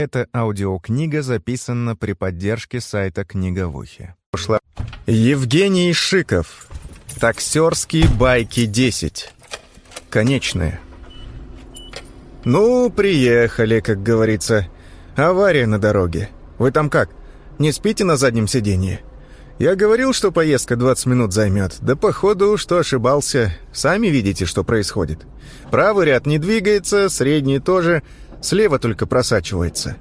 Эта аудиокнига записана при поддержке сайта Книговухи. Пошла. Евгений Шиков. Таксерские байки 10. Конечные. Ну, приехали, как говорится. Авария на дороге. Вы там как? Не спите на заднем сиденье? Я говорил, что поездка 20 минут займет. Да походу, что ошибался. Сами видите, что происходит. Правый ряд не двигается, средний тоже – Слева только просачивается.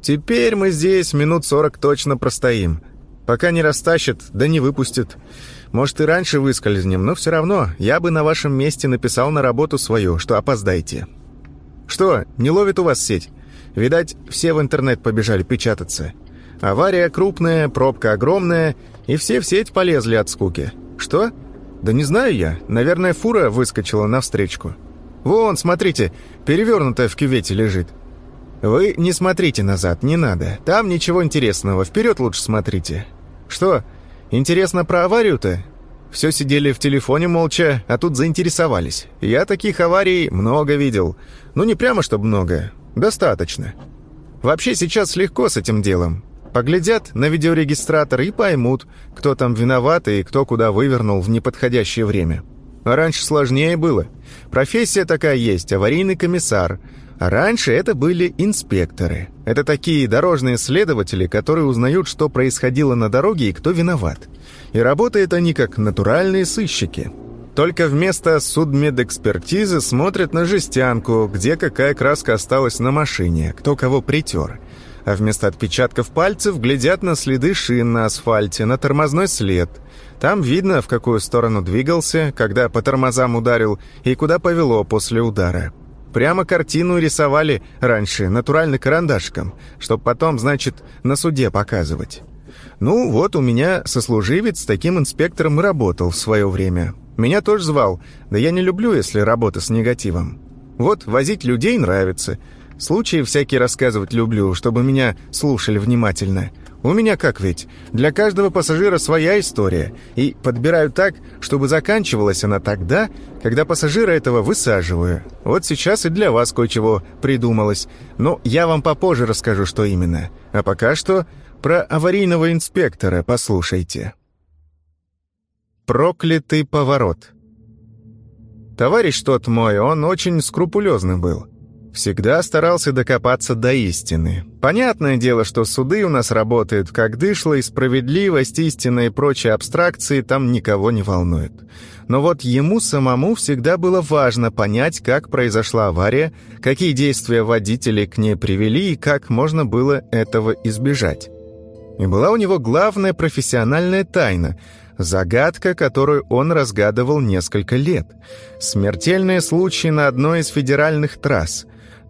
Теперь мы здесь минут сорок точно простоим. Пока не растащат, да не выпустят. Может, и раньше выскользнем, но все равно я бы на вашем месте написал на работу свою, что опоздаете. Что, не ловит у вас сеть? Видать, все в интернет побежали печататься. Авария крупная, пробка огромная, и все в сеть полезли от скуки. Что? Да не знаю я. Наверное, фура выскочила навстречку. Вон, смотрите, перевернутая в кювете лежит. Вы не смотрите назад, не надо. Там ничего интересного, вперед лучше смотрите. Что, интересно про аварию-то? Все сидели в телефоне молча, а тут заинтересовались. Я таких аварий много видел. Ну, не прямо, чтобы много. Достаточно. Вообще сейчас легко с этим делом. Поглядят на видеорегистратор и поймут, кто там виноват и кто куда вывернул в неподходящее время. А раньше сложнее было. Профессия такая есть, аварийный комиссар. А раньше это были инспекторы. Это такие дорожные следователи, которые узнают, что происходило на дороге и кто виноват. И работают они как натуральные сыщики. Только вместо судмедэкспертизы смотрят на жестянку, где какая краска осталась на машине, кто кого притер. А вместо отпечатков пальцев глядят на следы шин на асфальте, на тормозной след – там видно, в какую сторону двигался, когда по тормозам ударил и куда повело после удара. Прямо картину рисовали раньше натурально карандашком, чтобы потом, значит, на суде показывать. Ну, вот у меня сослуживец с таким инспектором работал в свое время. Меня тоже звал, да я не люблю, если работа с негативом. Вот возить людей нравится. Случаи всякие рассказывать люблю, чтобы меня слушали внимательно – у меня как ведь? Для каждого пассажира своя история. И подбираю так, чтобы заканчивалась она тогда, когда пассажира этого высаживаю. Вот сейчас и для вас кое-чего придумалось. Но я вам попозже расскажу, что именно. А пока что про аварийного инспектора послушайте. Проклятый поворот. Товарищ тот мой, он очень скрупулезный был. Всегда старался докопаться до истины. Понятное дело, что суды у нас работают как дышло, и справедливость, истина и прочие абстракции там никого не волнуют. Но вот ему самому всегда было важно понять, как произошла авария, какие действия водители к ней привели и как можно было этого избежать. И была у него главная профессиональная тайна — Загадка, которую он разгадывал несколько лет. Смертельные случаи на одной из федеральных трасс.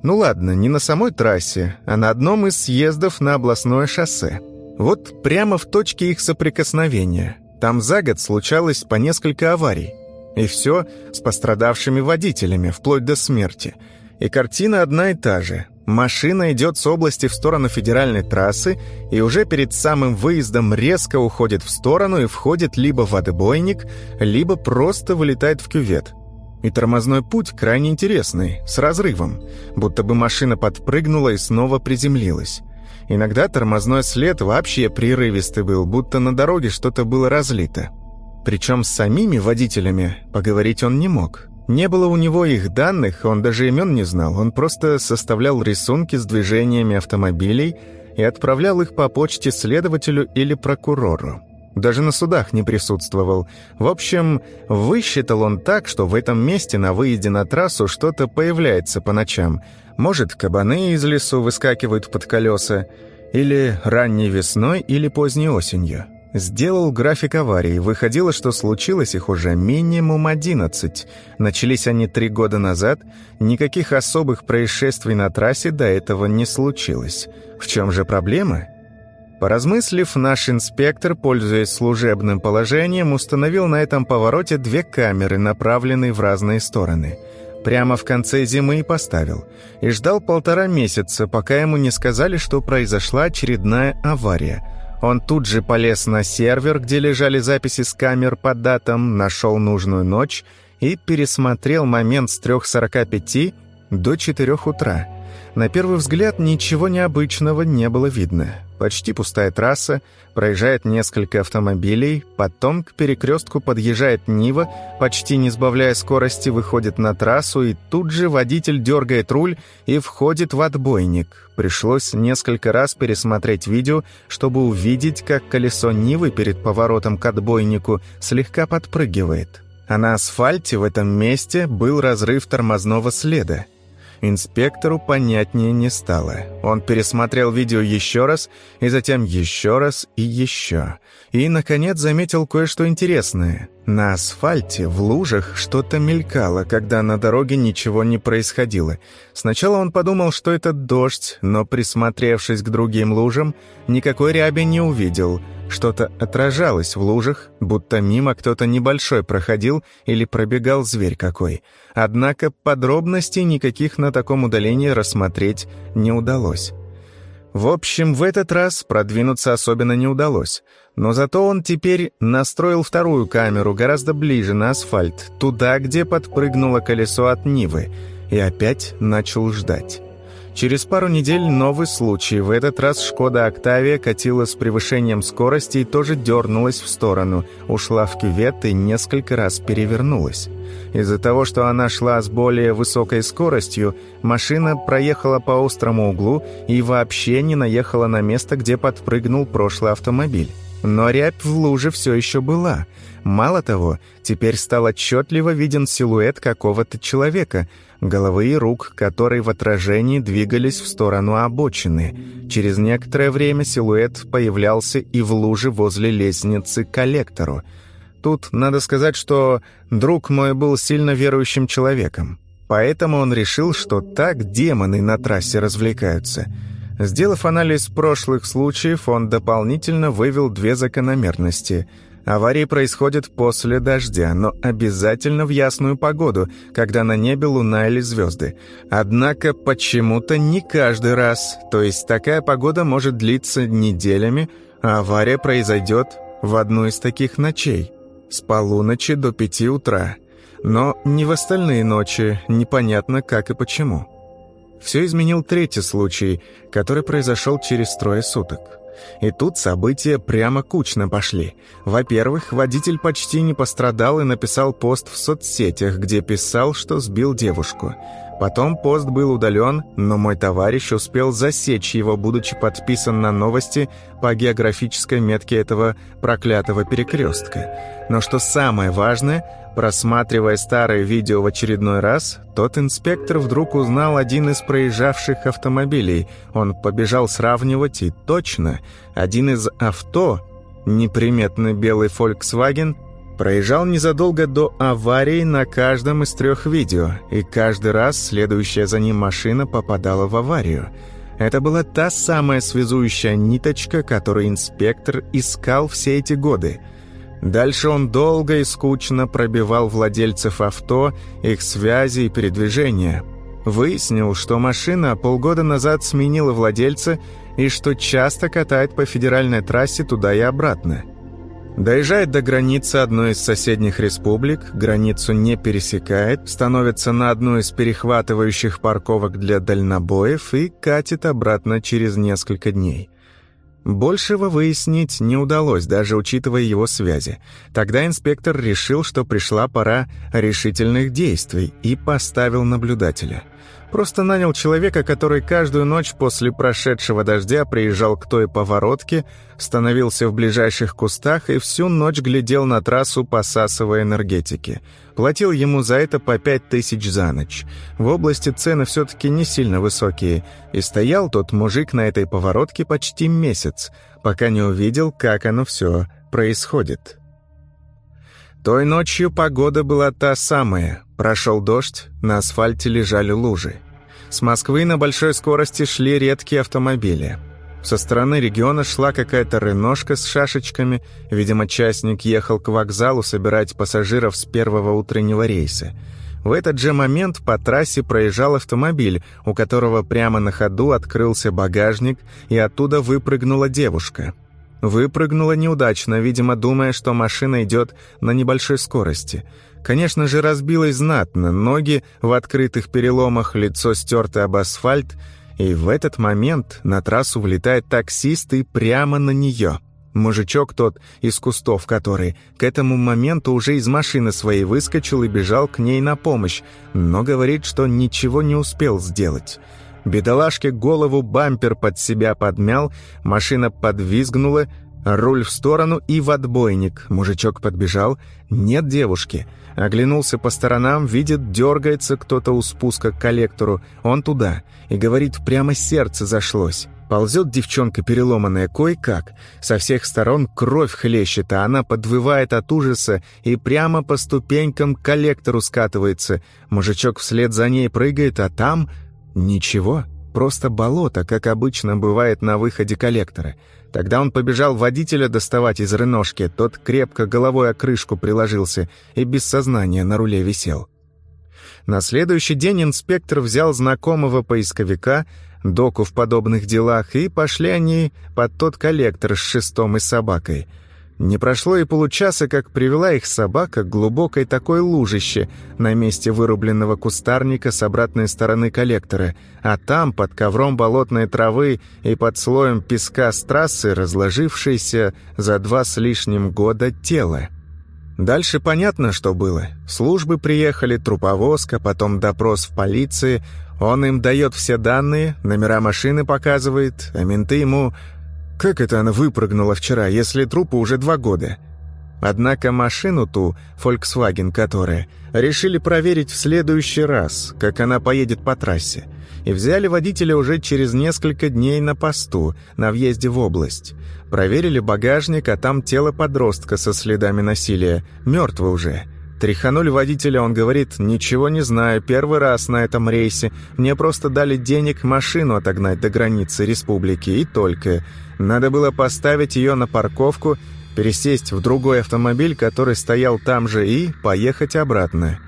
Ну ладно, не на самой трассе, а на одном из съездов на областное шоссе. Вот прямо в точке их соприкосновения. Там за год случалось по несколько аварий. И все с пострадавшими водителями, вплоть до смерти. И картина одна и та же. Машина идет с области в сторону федеральной трассы и уже перед самым выездом резко уходит в сторону и входит либо в отбойник, либо просто вылетает в кювет. И тормозной путь крайне интересный, с разрывом, будто бы машина подпрыгнула и снова приземлилась. Иногда тормозной след вообще прерывистый был, будто на дороге что-то было разлито. Причем с самими водителями поговорить он не мог. Не было у него их данных, он даже имен не знал, он просто составлял рисунки с движениями автомобилей и отправлял их по почте следователю или прокурору. Даже на судах не присутствовал. В общем, высчитал он так, что в этом месте на выезде на трассу что-то появляется по ночам. Может, кабаны из лесу выскакивают под колеса, или ранней весной, или поздней осенью. Сделал график аварий. Выходило, что случилось их уже минимум 11. Начались они три года назад. Никаких особых происшествий на трассе до этого не случилось. В чем же проблема? Поразмыслив, наш инспектор, пользуясь служебным положением, установил на этом повороте две камеры, направленные в разные стороны. Прямо в конце зимы и поставил. И ждал полтора месяца, пока ему не сказали, что произошла очередная авария. Он тут же полез на сервер, где лежали записи с камер по датам, нашел нужную ночь и пересмотрел момент с 3.45 до 4 утра. На первый взгляд ничего необычного не было видно. Почти пустая трасса, проезжает несколько автомобилей, потом к перекрестку подъезжает Нива, почти не сбавляя скорости, выходит на трассу, и тут же водитель дергает руль и входит в отбойник. Пришлось несколько раз пересмотреть видео, чтобы увидеть, как колесо Нивы перед поворотом к отбойнику слегка подпрыгивает. А на асфальте в этом месте был разрыв тормозного следа. Инспектору понятнее не стало. Он пересмотрел видео еще раз, и затем еще раз и еще. И, наконец, заметил кое-что интересное. На асфальте, в лужах, что-то мелькало, когда на дороге ничего не происходило. Сначала он подумал, что это дождь, но, присмотревшись к другим лужам, никакой ряби не увидел – что-то отражалось в лужах, будто мимо кто-то небольшой проходил или пробегал зверь какой. Однако подробностей никаких на таком удалении рассмотреть не удалось. В общем, в этот раз продвинуться особенно не удалось. Но зато он теперь настроил вторую камеру гораздо ближе на асфальт, туда, где подпрыгнуло колесо от Нивы, и опять начал ждать. Через пару недель новый случай. В этот раз «Шкода Октавия» катила с превышением скорости и тоже дернулась в сторону, ушла в кювет и несколько раз перевернулась. Из-за того, что она шла с более высокой скоростью, машина проехала по острому углу и вообще не наехала на место, где подпрыгнул прошлый автомобиль. Но рябь в луже все еще была. Мало того, теперь стал отчетливо виден силуэт какого-то человека, головы и рук, которые в отражении двигались в сторону обочины. Через некоторое время силуэт появлялся и в луже возле лестницы к коллектору. Тут надо сказать, что друг мой был сильно верующим человеком. Поэтому он решил, что так демоны на трассе развлекаются – Сделав анализ прошлых случаев, он дополнительно вывел две закономерности. Аварии происходят после дождя, но обязательно в ясную погоду, когда на небе луна или звезды. Однако почему-то не каждый раз, то есть такая погода может длиться неделями, а авария произойдет в одну из таких ночей, с полуночи до пяти утра. Но не в остальные ночи, непонятно как и почему. Все изменил третий случай, который произошел через трое суток. И тут события прямо кучно пошли. Во-первых, водитель почти не пострадал и написал пост в соцсетях, где писал, что сбил девушку. Потом пост был удален, но мой товарищ успел засечь его, будучи подписан на новости по географической метке этого проклятого перекрестка. Но что самое важное, просматривая старое видео в очередной раз, тот инспектор вдруг узнал один из проезжавших автомобилей. Он побежал сравнивать, и точно, один из авто, неприметный белый Volkswagen, Проезжал незадолго до аварии на каждом из трех видео, и каждый раз следующая за ним машина попадала в аварию. Это была та самая связующая ниточка, которую инспектор искал все эти годы. Дальше он долго и скучно пробивал владельцев авто, их связи и передвижения. Выяснил, что машина полгода назад сменила владельца и что часто катает по федеральной трассе туда и обратно – Доезжает до границы одной из соседних республик, границу не пересекает, становится на одну из перехватывающих парковок для дальнобоев и катит обратно через несколько дней. Большего выяснить не удалось, даже учитывая его связи. Тогда инспектор решил, что пришла пора решительных действий и поставил наблюдателя – Просто нанял человека, который каждую ночь после прошедшего дождя приезжал к той поворотке, становился в ближайших кустах и всю ночь глядел на трассу, посасывая энергетики. Платил ему за это по пять тысяч за ночь. В области цены все-таки не сильно высокие, и стоял тот мужик на этой поворотке почти месяц, пока не увидел, как оно все происходит. Той ночью погода была та самая. Прошел дождь, на асфальте лежали лужи. С Москвы на большой скорости шли редкие автомобили. Со стороны региона шла какая-то рыношка с шашечками. Видимо, частник ехал к вокзалу собирать пассажиров с первого утреннего рейса. В этот же момент по трассе проезжал автомобиль, у которого прямо на ходу открылся багажник, и оттуда выпрыгнула девушка – Выпрыгнула неудачно, видимо, думая, что машина идет на небольшой скорости. Конечно же, разбилась знатно, ноги в открытых переломах, лицо стерто об асфальт, И в этот момент на трассу влетает таксист и прямо на нее. Мужичок тот, из кустов который, к этому моменту уже из машины своей выскочил и бежал к ней на помощь, но говорит, что ничего не успел сделать. Бедолашке голову бампер под себя подмял, машина подвизгнула, руль в сторону и в отбойник. Мужичок подбежал, нет девушки. Оглянулся по сторонам, видит, дергается кто-то у спуска к коллектору. Он туда. И говорит, прямо сердце зашлось. Ползет девчонка переломанная кое-как. Со всех сторон кровь хлещет, а она подвывает от ужаса и прямо по ступенькам к коллектору скатывается. Мужичок вслед за ней прыгает, а там... Ничего, просто болото, как обычно бывает на выходе коллектора. Тогда он побежал водителя доставать из рыношки, тот крепко головой о крышку приложился и без сознания на руле висел. На следующий день инспектор взял знакомого поисковика, доку в подобных делах, и пошли они под тот коллектор с шестом и собакой — не прошло и получаса, как привела их собака к глубокой такой лужище на месте вырубленного кустарника с обратной стороны коллектора, а там, под ковром болотной травы и под слоем песка с трассы, разложившееся за два с лишним года тело. Дальше понятно, что было. Службы приехали, труповозка, потом допрос в полиции. Он им дает все данные, номера машины показывает, а менты ему как это она выпрыгнула вчера, если трупу уже два года? Однако машину ту, Volkswagen которая, решили проверить в следующий раз, как она поедет по трассе. И взяли водителя уже через несколько дней на посту, на въезде в область. Проверили багажник, а там тело подростка со следами насилия, мертво уже. Тряханули водителя, он говорит, «Ничего не знаю, первый раз на этом рейсе. Мне просто дали денег машину отогнать до границы республики, и только. Надо было поставить ее на парковку, пересесть в другой автомобиль, который стоял там же, и поехать обратно.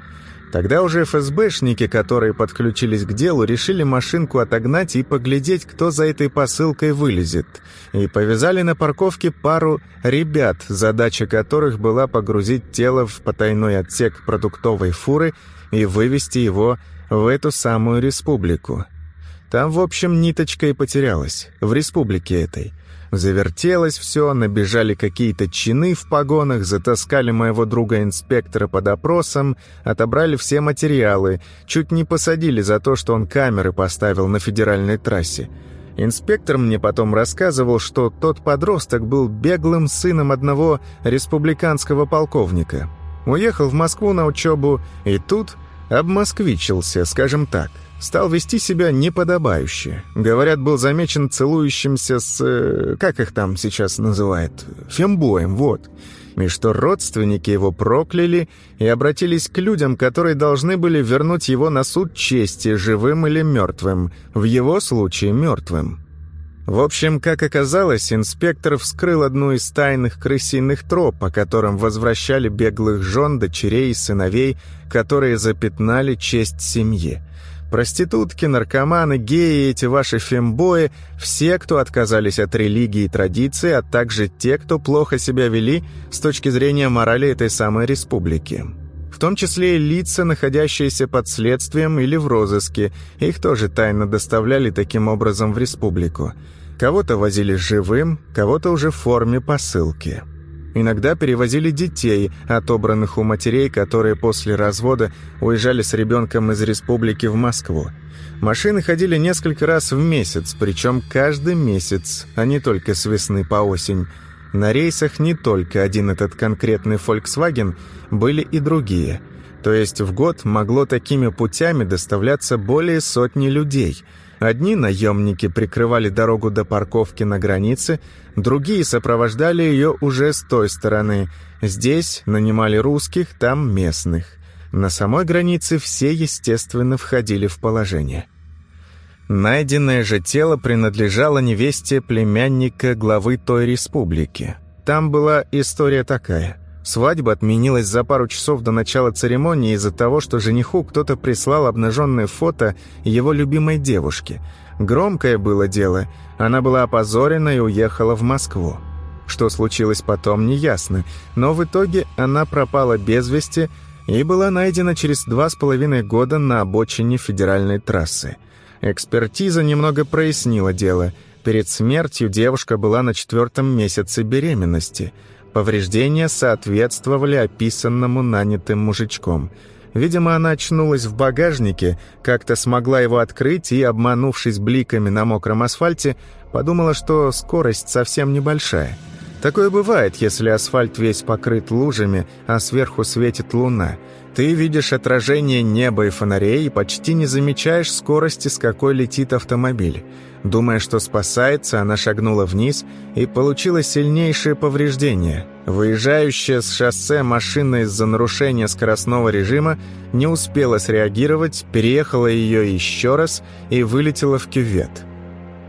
Тогда уже ФСБшники, которые подключились к делу, решили машинку отогнать и поглядеть, кто за этой посылкой вылезет. И повязали на парковке пару ребят, задача которых была погрузить тело в потайной отсек продуктовой фуры и вывести его в эту самую республику. Там, в общем, ниточка и потерялась, в республике этой. Завертелось все, набежали какие-то чины в погонах, затаскали моего друга-инспектора под опросом, отобрали все материалы, чуть не посадили за то, что он камеры поставил на федеральной трассе. Инспектор мне потом рассказывал, что тот подросток был беглым сыном одного республиканского полковника. Уехал в Москву на учебу и тут обмосквичился, скажем так – стал вести себя неподобающе. Говорят, был замечен целующимся с... Э, как их там сейчас называют? Фембоем, вот. И что родственники его прокляли и обратились к людям, которые должны были вернуть его на суд чести, живым или мертвым. В его случае мертвым. В общем, как оказалось, инспектор вскрыл одну из тайных крысиных троп, по которым возвращали беглых жен, дочерей и сыновей, которые запятнали честь семьи. Проститутки, наркоманы, геи, эти ваши фембои, все, кто отказались от религии и традиций, а также те, кто плохо себя вели с точки зрения морали этой самой республики. В том числе и лица, находящиеся под следствием или в розыске, их тоже тайно доставляли таким образом в республику. Кого-то возили живым, кого-то уже в форме посылки. Иногда перевозили детей, отобранных у матерей, которые после развода уезжали с ребенком из республики в Москву. Машины ходили несколько раз в месяц, причем каждый месяц, а не только с весны по осень. На рейсах не только один этот конкретный Volkswagen, были и другие. То есть в год могло такими путями доставляться более сотни людей – Одни наемники прикрывали дорогу до парковки на границе, другие сопровождали ее уже с той стороны. Здесь нанимали русских, там местных. На самой границе все, естественно, входили в положение. Найденное же тело принадлежало невесте племянника главы той республики. Там была история такая – Свадьба отменилась за пару часов до начала церемонии из-за того, что жениху кто-то прислал обнаженное фото его любимой девушки. Громкое было дело. Она была опозорена и уехала в Москву. Что случилось потом, неясно, но в итоге она пропала без вести и была найдена через два с половиной года на обочине федеральной трассы. Экспертиза немного прояснила дело. Перед смертью девушка была на четвертом месяце беременности. Повреждения соответствовали описанному нанятым мужичком. Видимо, она очнулась в багажнике, как-то смогла его открыть и, обманувшись бликами на мокром асфальте, подумала, что скорость совсем небольшая. Такое бывает, если асфальт весь покрыт лужами, а сверху светит луна – ты видишь отражение неба и фонарей и почти не замечаешь скорости, с какой летит автомобиль. Думая, что спасается, она шагнула вниз и получила сильнейшее повреждение. Выезжающая с шоссе машина из-за нарушения скоростного режима не успела среагировать, переехала ее еще раз и вылетела в кювет.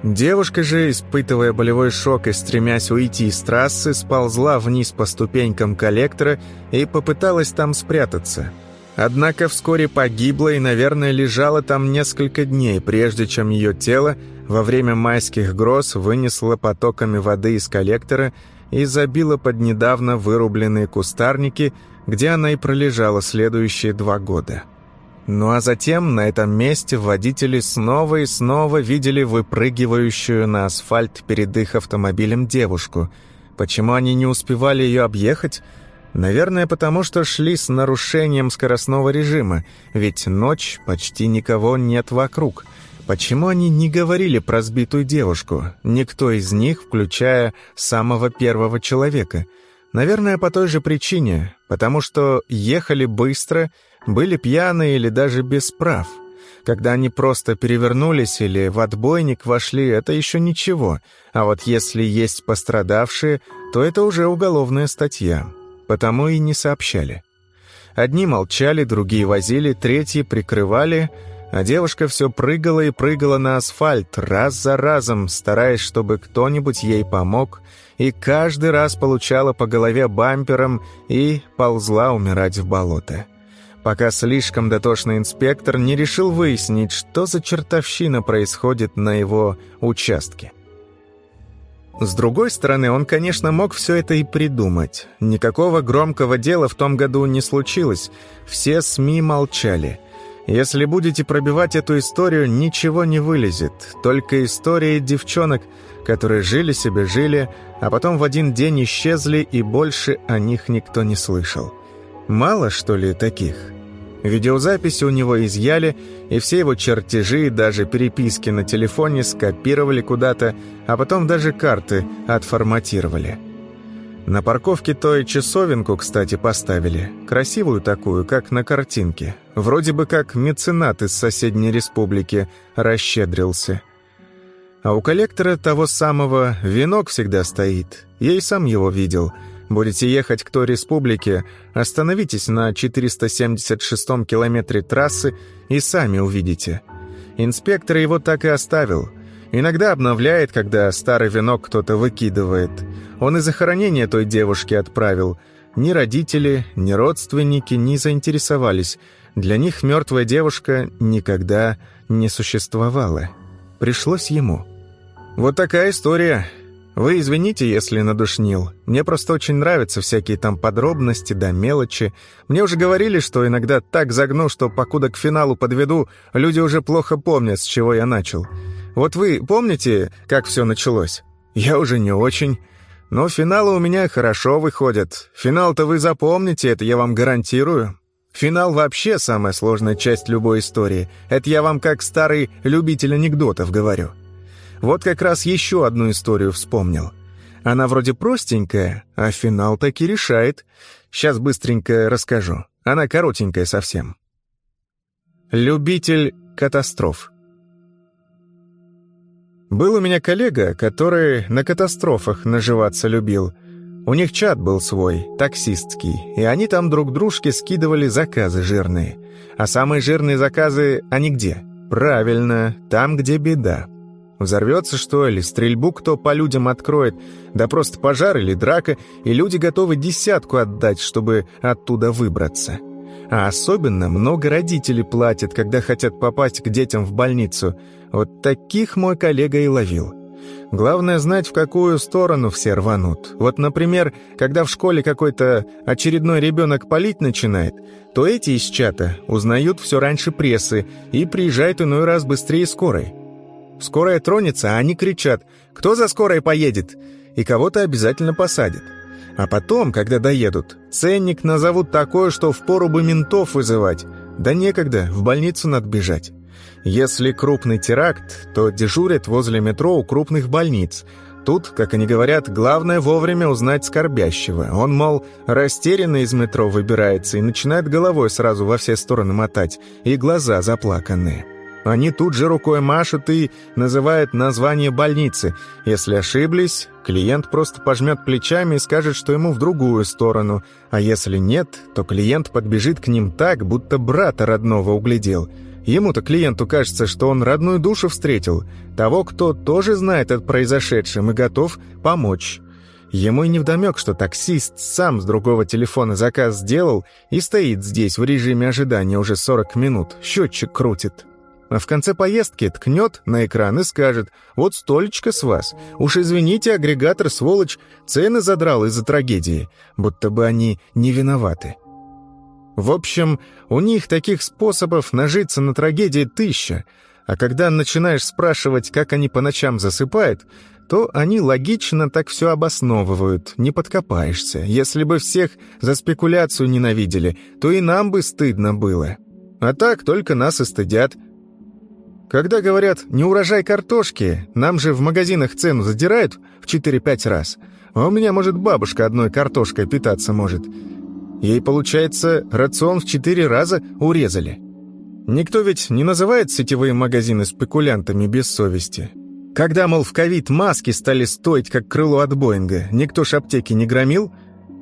Девушка же, испытывая болевой шок и стремясь уйти с трассы, сползла вниз по ступенькам коллектора и попыталась там спрятаться. Однако вскоре погибла и, наверное, лежала там несколько дней, прежде чем ее тело во время майских гроз вынесло потоками воды из коллектора и забило под недавно вырубленные кустарники, где она и пролежала следующие два года. Ну а затем на этом месте водители снова и снова видели выпрыгивающую на асфальт перед их автомобилем девушку. Почему они не успевали ее объехать? Наверное, потому что шли с нарушением скоростного режима, ведь ночь, почти никого нет вокруг. Почему они не говорили про сбитую девушку? Никто из них, включая самого первого человека. Наверное, по той же причине, потому что ехали быстро – были пьяные или даже без прав. Когда они просто перевернулись или в отбойник вошли, это еще ничего. А вот если есть пострадавшие, то это уже уголовная статья. Потому и не сообщали. Одни молчали, другие возили, третьи прикрывали, а девушка все прыгала и прыгала на асфальт, раз за разом, стараясь, чтобы кто-нибудь ей помог, и каждый раз получала по голове бампером и ползла умирать в болото пока слишком дотошный инспектор не решил выяснить, что за чертовщина происходит на его участке. С другой стороны, он, конечно, мог все это и придумать. Никакого громкого дела в том году не случилось. Все СМИ молчали. Если будете пробивать эту историю, ничего не вылезет. Только истории девчонок, которые жили себе, жили, а потом в один день исчезли, и больше о них никто не слышал. Мало, что ли, таких? Видеозаписи у него изъяли, и все его чертежи и даже переписки на телефоне скопировали куда-то, а потом даже карты отформатировали. На парковке той часовенку, кстати, поставили. Красивую такую, как на картинке. Вроде бы как меценат из соседней республики расщедрился. А у коллектора того самого венок всегда стоит. Я и сам его видел – Будете ехать к той республике, остановитесь на 476-м километре трассы и сами увидите. Инспектор его так и оставил. Иногда обновляет, когда старый венок кто-то выкидывает. Он и захоронение той девушки отправил. Ни родители, ни родственники не заинтересовались. Для них мертвая девушка никогда не существовала. Пришлось ему. Вот такая история. Вы извините, если надушнил. Мне просто очень нравятся всякие там подробности да мелочи. Мне уже говорили, что иногда так загну, что покуда к финалу подведу, люди уже плохо помнят, с чего я начал. Вот вы помните, как все началось? Я уже не очень. Но финалы у меня хорошо выходят. Финал-то вы запомните, это я вам гарантирую. Финал вообще самая сложная часть любой истории. Это я вам как старый любитель анекдотов говорю. Вот как раз еще одну историю вспомнил. Она вроде простенькая, а финал таки решает. Сейчас быстренько расскажу. Она коротенькая совсем. Любитель катастроф. Был у меня коллега, который на катастрофах наживаться любил. У них чат был свой, таксистский, и они там друг дружке скидывали заказы жирные. А самые жирные заказы они где? Правильно, там, где беда. Взорвется что или стрельбу кто по людям откроет, да просто пожар или драка, и люди готовы десятку отдать, чтобы оттуда выбраться. А особенно много родителей платят, когда хотят попасть к детям в больницу. Вот таких мой коллега и ловил. Главное знать, в какую сторону все рванут. Вот, например, когда в школе какой-то очередной ребенок палить начинает, то эти из чата узнают все раньше прессы и приезжают иной раз быстрее скорой. Скорая тронется, а они кричат «Кто за скорой поедет?» и кого-то обязательно посадят. А потом, когда доедут, ценник назовут такое, что впору бы ментов вызывать. Да некогда, в больницу надо бежать. Если крупный теракт, то дежурят возле метро у крупных больниц. Тут, как они говорят, главное вовремя узнать скорбящего. Он, мол, растерянно из метро выбирается и начинает головой сразу во все стороны мотать, и глаза заплаканные. Они тут же рукой машут и называют название больницы. Если ошиблись, клиент просто пожмет плечами и скажет, что ему в другую сторону. А если нет, то клиент подбежит к ним так, будто брата родного углядел – Ему-то клиенту кажется, что он родную душу встретил, того, кто тоже знает о произошедшем и готов помочь. Ему и невдомек, что таксист сам с другого телефона заказ сделал и стоит здесь в режиме ожидания уже 40 минут, счетчик крутит. А в конце поездки ткнет на экран и скажет «Вот столечко с вас. Уж извините, агрегатор, сволочь, цены задрал из-за трагедии, будто бы они не виноваты». В общем, у них таких способов нажиться на трагедии тысяча, а когда начинаешь спрашивать, как они по ночам засыпают, то они логично так все обосновывают, не подкопаешься. Если бы всех за спекуляцию ненавидели, то и нам бы стыдно было. А так только нас и стыдят. Когда говорят «не урожай картошки», нам же в магазинах цену задирают в 4-5 раз. А у меня, может, бабушка одной картошкой питаться может – Ей, получается, рацион в четыре раза урезали. Никто ведь не называет сетевые магазины спекулянтами без совести. Когда, мол, в ковид маски стали стоить, как крыло от Боинга, никто ж аптеки не громил.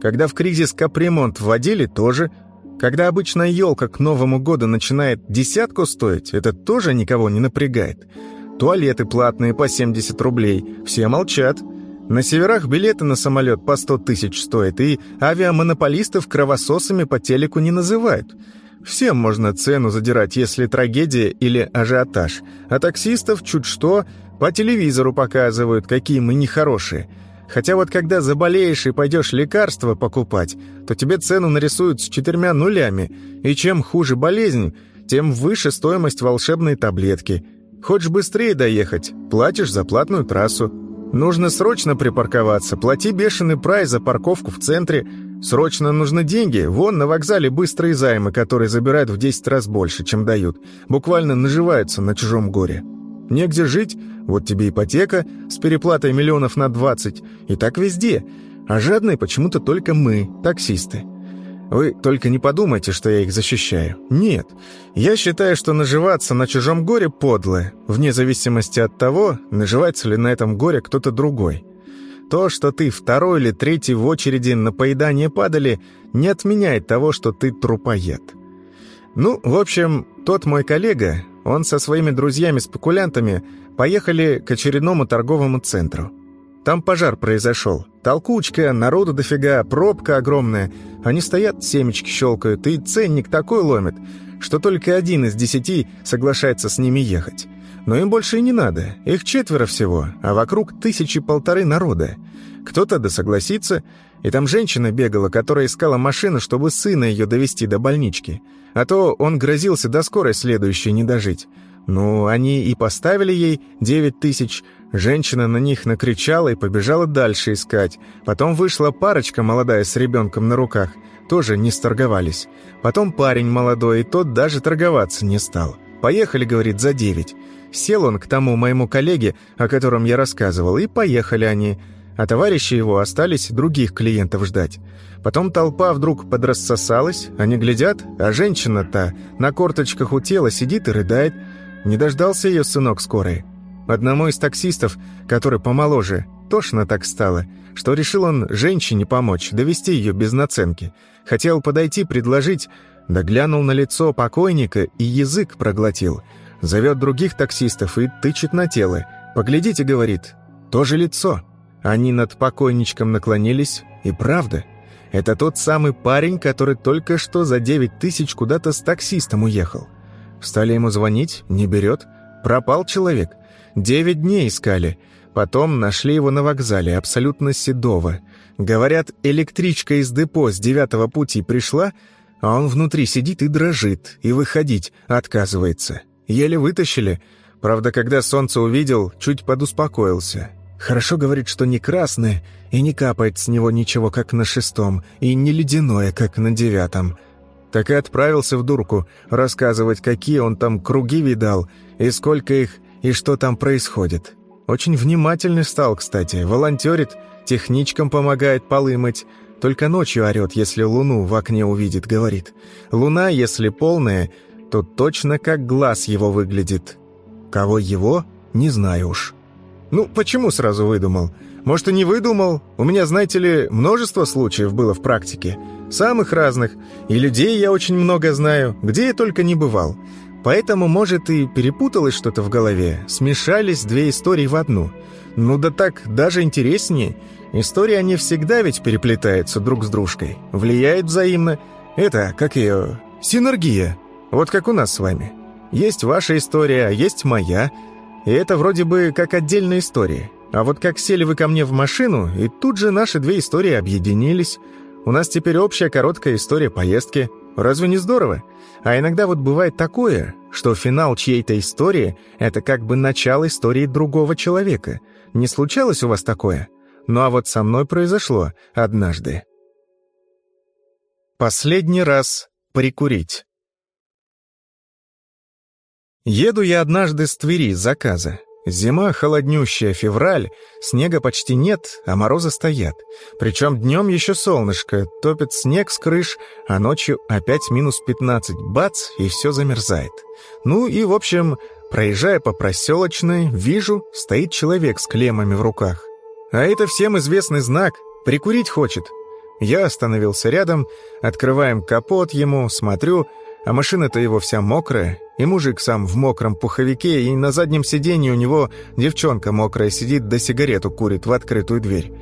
Когда в кризис капремонт вводили, тоже. Когда обычная елка к Новому году начинает десятку стоить, это тоже никого не напрягает. Туалеты платные по 70 рублей, все молчат. На северах билеты на самолет по 100 тысяч стоят, и авиамонополистов кровососами по телеку не называют. Всем можно цену задирать, если трагедия или ажиотаж, а таксистов чуть что по телевизору показывают, какие мы нехорошие. Хотя вот когда заболеешь и пойдешь лекарства покупать, то тебе цену нарисуют с четырьмя нулями, и чем хуже болезнь, тем выше стоимость волшебной таблетки. Хочешь быстрее доехать, платишь за платную трассу. Нужно срочно припарковаться, плати бешеный прайс за парковку в центре. Срочно нужны деньги, вон на вокзале быстрые займы, которые забирают в 10 раз больше, чем дают. Буквально наживаются на чужом горе. Негде жить, вот тебе ипотека с переплатой миллионов на 20, и так везде. А жадные почему-то только мы, таксисты. Вы только не подумайте, что я их защищаю. Нет. Я считаю, что наживаться на чужом горе подло, вне зависимости от того, наживается ли на этом горе кто-то другой. То, что ты второй или третий в очереди на поедание падали, не отменяет того, что ты трупоед. Ну, в общем, тот мой коллега, он со своими друзьями-спекулянтами поехали к очередному торговому центру. Там пожар произошел. Толкучка, народу дофига, пробка огромная. Они стоят, семечки щелкают, и ценник такой ломит, что только один из десяти соглашается с ними ехать. Но им больше и не надо. Их четверо всего, а вокруг тысячи полторы народа. Кто-то да согласится, и там женщина бегала, которая искала машину, чтобы сына ее довести до больнички. А то он грозился до скорой следующей не дожить. Ну, они и поставили ей девять тысяч, Женщина на них накричала и побежала дальше искать. Потом вышла парочка молодая с ребенком на руках. Тоже не сторговались. Потом парень молодой, и тот даже торговаться не стал. «Поехали», — говорит, — «за девять». Сел он к тому моему коллеге, о котором я рассказывал, и поехали они. А товарищи его остались других клиентов ждать. Потом толпа вдруг подрассосалась, они глядят, а женщина-то на корточках у тела сидит и рыдает. Не дождался ее сынок скорой. Одному из таксистов, который помоложе, тошно так стало, что решил он женщине помочь, довести ее без наценки. Хотел подойти, предложить, да глянул на лицо покойника и язык проглотил. Зовет других таксистов и тычет на тело. «Поглядите», — говорит, — «то же лицо». Они над покойничком наклонились, и правда, это тот самый парень, который только что за девять тысяч куда-то с таксистом уехал. Стали ему звонить, не берет, пропал человек — Девять дней искали. Потом нашли его на вокзале, абсолютно седого. Говорят, электричка из депо с девятого пути пришла, а он внутри сидит и дрожит, и выходить отказывается. Еле вытащили. Правда, когда солнце увидел, чуть подуспокоился. Хорошо говорит, что не красное, и не капает с него ничего, как на шестом, и не ледяное, как на девятом. Так и отправился в дурку рассказывать, какие он там круги видал, и сколько их, и что там происходит. Очень внимательный стал, кстати, волонтерит, техничкам помогает полы мыть, только ночью орёт, если луну в окне увидит, говорит. Луна, если полная, то точно как глаз его выглядит. Кого его, не знаю уж. Ну, почему сразу выдумал? Может, и не выдумал? У меня, знаете ли, множество случаев было в практике. Самых разных. И людей я очень много знаю, где я только не бывал. Поэтому, может, и перепуталось что-то в голове. Смешались две истории в одну. Ну да так, даже интереснее. Истории, они всегда ведь переплетаются друг с дружкой. Влияют взаимно. Это, как ее, синергия. Вот как у нас с вами. Есть ваша история, а есть моя – и это вроде бы как отдельная история. А вот как сели вы ко мне в машину, и тут же наши две истории объединились. У нас теперь общая короткая история поездки. Разве не здорово? А иногда вот бывает такое, что финал чьей-то истории — это как бы начало истории другого человека. Не случалось у вас такое? Ну а вот со мной произошло однажды. Последний раз прикурить. Еду я однажды с Твери с заказа. Зима холоднющая, февраль, снега почти нет, а морозы стоят. Причем днем еще солнышко, топит снег с крыш, а ночью опять минус 15, бац, и все замерзает. Ну и, в общем, проезжая по проселочной, вижу, стоит человек с клеммами в руках. А это всем известный знак, прикурить хочет. Я остановился рядом, открываем капот ему, смотрю, а машина-то его вся мокрая, и мужик сам в мокром пуховике, и на заднем сиденье у него девчонка мокрая сидит да сигарету курит в открытую дверь.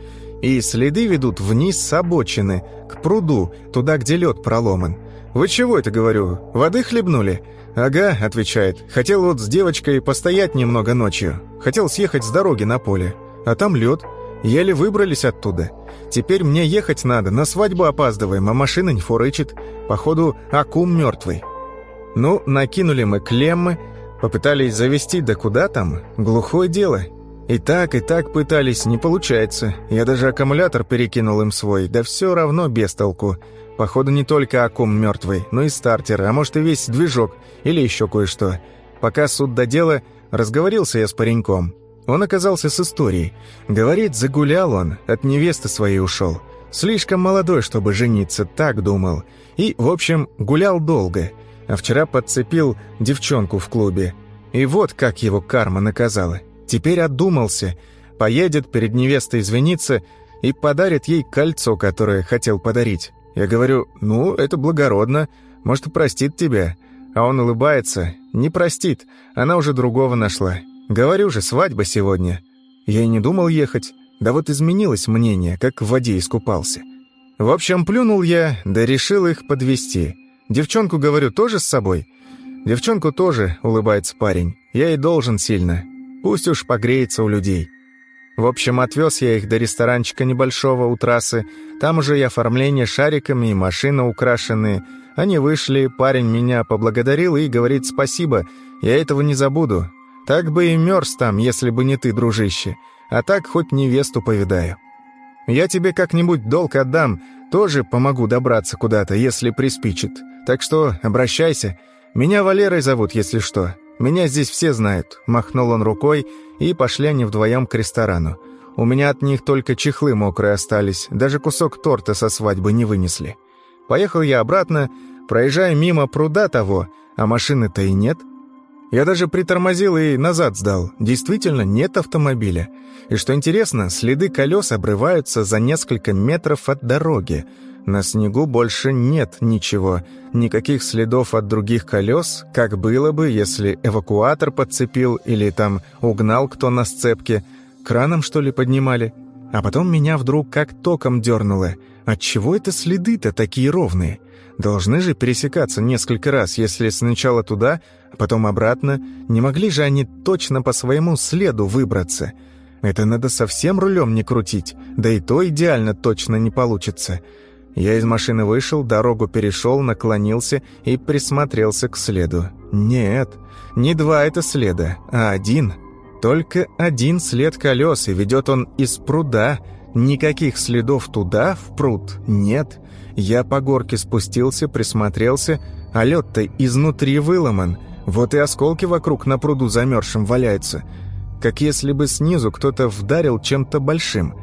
И следы ведут вниз с обочины, к пруду, туда, где лед проломан. «Вы чего это, говорю, воды хлебнули?» «Ага», — отвечает, — «хотел вот с девочкой постоять немного ночью. Хотел съехать с дороги на поле. А там лед. Еле выбрались оттуда. Теперь мне ехать надо, на свадьбу опаздываем, а машина не фурычит. Походу, акум мертвый». Ну, накинули мы клеммы, попытались завести, да куда там, глухое дело. И так, и так пытались, не получается. Я даже аккумулятор перекинул им свой, да все равно без толку. Походу, не только аккум мертвый, но и стартер, а может и весь движок, или еще кое-что. Пока суд до дела, разговорился я с пареньком. Он оказался с историей. Говорит, загулял он, от невесты своей ушел. Слишком молодой, чтобы жениться, так думал. И, в общем, гулял долго – а вчера подцепил девчонку в клубе. И вот как его карма наказала. Теперь отдумался, поедет перед невестой извиниться и подарит ей кольцо, которое хотел подарить. Я говорю, ну, это благородно, может, простит тебя. А он улыбается, не простит, она уже другого нашла. Говорю же, свадьба сегодня. Я и не думал ехать, да вот изменилось мнение, как в воде искупался. В общем, плюнул я, да решил их подвести. Девчонку, говорю, тоже с собой? Девчонку тоже, улыбается парень. Я и должен сильно. Пусть уж погреется у людей. В общем, отвез я их до ресторанчика небольшого у трассы. Там уже и оформление шариками, и машины украшенные. Они вышли, парень меня поблагодарил и говорит спасибо. Я этого не забуду. Так бы и мерз там, если бы не ты, дружище. А так хоть невесту повидаю. Я тебе как-нибудь долг отдам, тоже помогу добраться куда-то, если приспичит. Так что обращайся. Меня Валерой зовут, если что. Меня здесь все знают». Махнул он рукой, и пошли они вдвоем к ресторану. У меня от них только чехлы мокрые остались, даже кусок торта со свадьбы не вынесли. Поехал я обратно, проезжая мимо пруда того, а машины-то и нет. Я даже притормозил и назад сдал. Действительно, нет автомобиля. И что интересно, следы колес обрываются за несколько метров от дороги. На снегу больше нет ничего, никаких следов от других колес, как было бы, если эвакуатор подцепил или там угнал кто на сцепке. Краном, что ли, поднимали? А потом меня вдруг как током дернуло. Отчего это следы-то такие ровные? Должны же пересекаться несколько раз, если сначала туда, а потом обратно. Не могли же они точно по своему следу выбраться? Это надо совсем рулем не крутить, да и то идеально точно не получится. Я из машины вышел, дорогу перешел, наклонился и присмотрелся к следу. Нет, не два это следа, а один. Только один след колес, и ведет он из пруда. Никаких следов туда, в пруд, нет. Я по горке спустился, присмотрелся, а лед-то изнутри выломан. Вот и осколки вокруг на пруду замерзшим валяются. Как если бы снизу кто-то вдарил чем-то большим.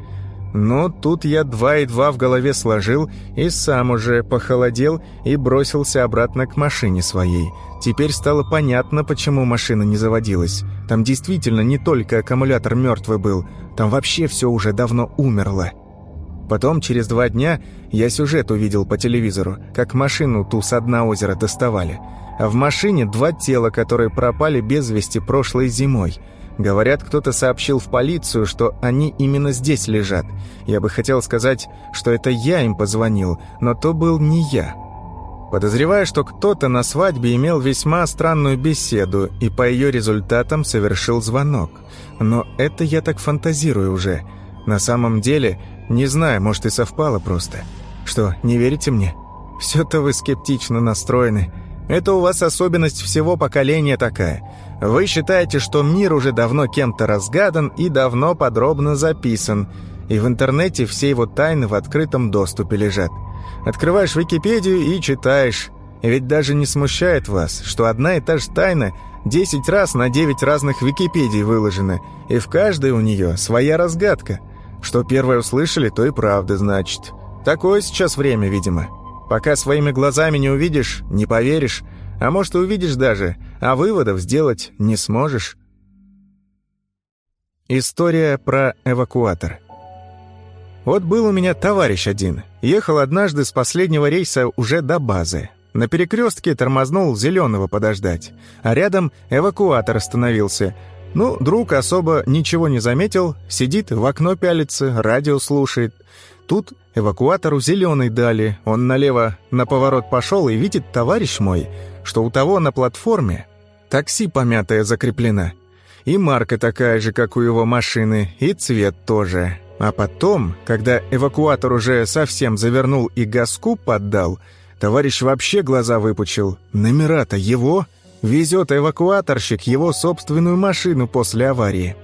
Но тут я два и два в голове сложил и сам уже похолодел и бросился обратно к машине своей. Теперь стало понятно, почему машина не заводилась. Там действительно не только аккумулятор мертвый был, там вообще все уже давно умерло. Потом, через два дня, я сюжет увидел по телевизору, как машину ту с дна озера доставали. А в машине два тела, которые пропали без вести прошлой зимой – Говорят, кто-то сообщил в полицию, что они именно здесь лежат. Я бы хотел сказать, что это я им позвонил, но то был не я. Подозреваю, что кто-то на свадьбе имел весьма странную беседу и по ее результатам совершил звонок. Но это я так фантазирую уже. На самом деле, не знаю, может и совпало просто. Что, не верите мне? Все-то вы скептично настроены. Это у вас особенность всего поколения такая. Вы считаете, что мир уже давно кем-то разгадан и давно подробно записан, и в интернете все его тайны в открытом доступе лежат. Открываешь Википедию и читаешь. Ведь даже не смущает вас, что одна и та же тайна 10 раз на 9 разных Википедий выложена, и в каждой у нее своя разгадка. Что первое услышали, то и правда значит. Такое сейчас время, видимо. Пока своими глазами не увидишь, не поверишь, а может и увидишь даже, а выводов сделать не сможешь. История про эвакуатор. Вот был у меня товарищ один. Ехал однажды с последнего рейса уже до базы. На перекрестке тормознул зеленого подождать, а рядом эвакуатор остановился. Ну, друг особо ничего не заметил, сидит, в окно пялится, радио слушает. Тут эвакуатору зеленый дали, он налево на поворот пошел и видит товарищ мой, что у того на платформе такси помятое закреплено. И марка такая же, как у его машины, и цвет тоже. А потом, когда эвакуатор уже совсем завернул и газку поддал, товарищ вообще глаза выпучил. Номера-то его. Везет эвакуаторщик его собственную машину после аварии.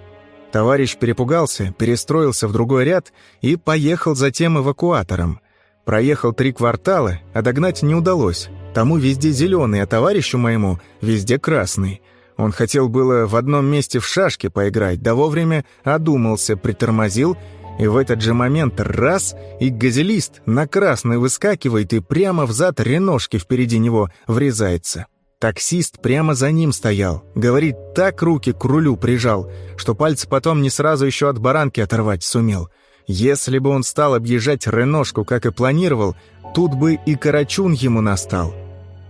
Товарищ перепугался, перестроился в другой ряд и поехал за тем эвакуатором. Проехал три квартала, а догнать не удалось. Тому везде зеленый, а товарищу моему везде красный. Он хотел было в одном месте в шашки поиграть, да вовремя одумался, притормозил, и в этот же момент раз, и газелист на красный выскакивает и прямо в зад реношки впереди него врезается. Таксист прямо за ним стоял. Говорит, так руки к рулю прижал, что пальцы потом не сразу еще от баранки оторвать сумел. Если бы он стал объезжать Реношку, как и планировал, тут бы и Карачун ему настал.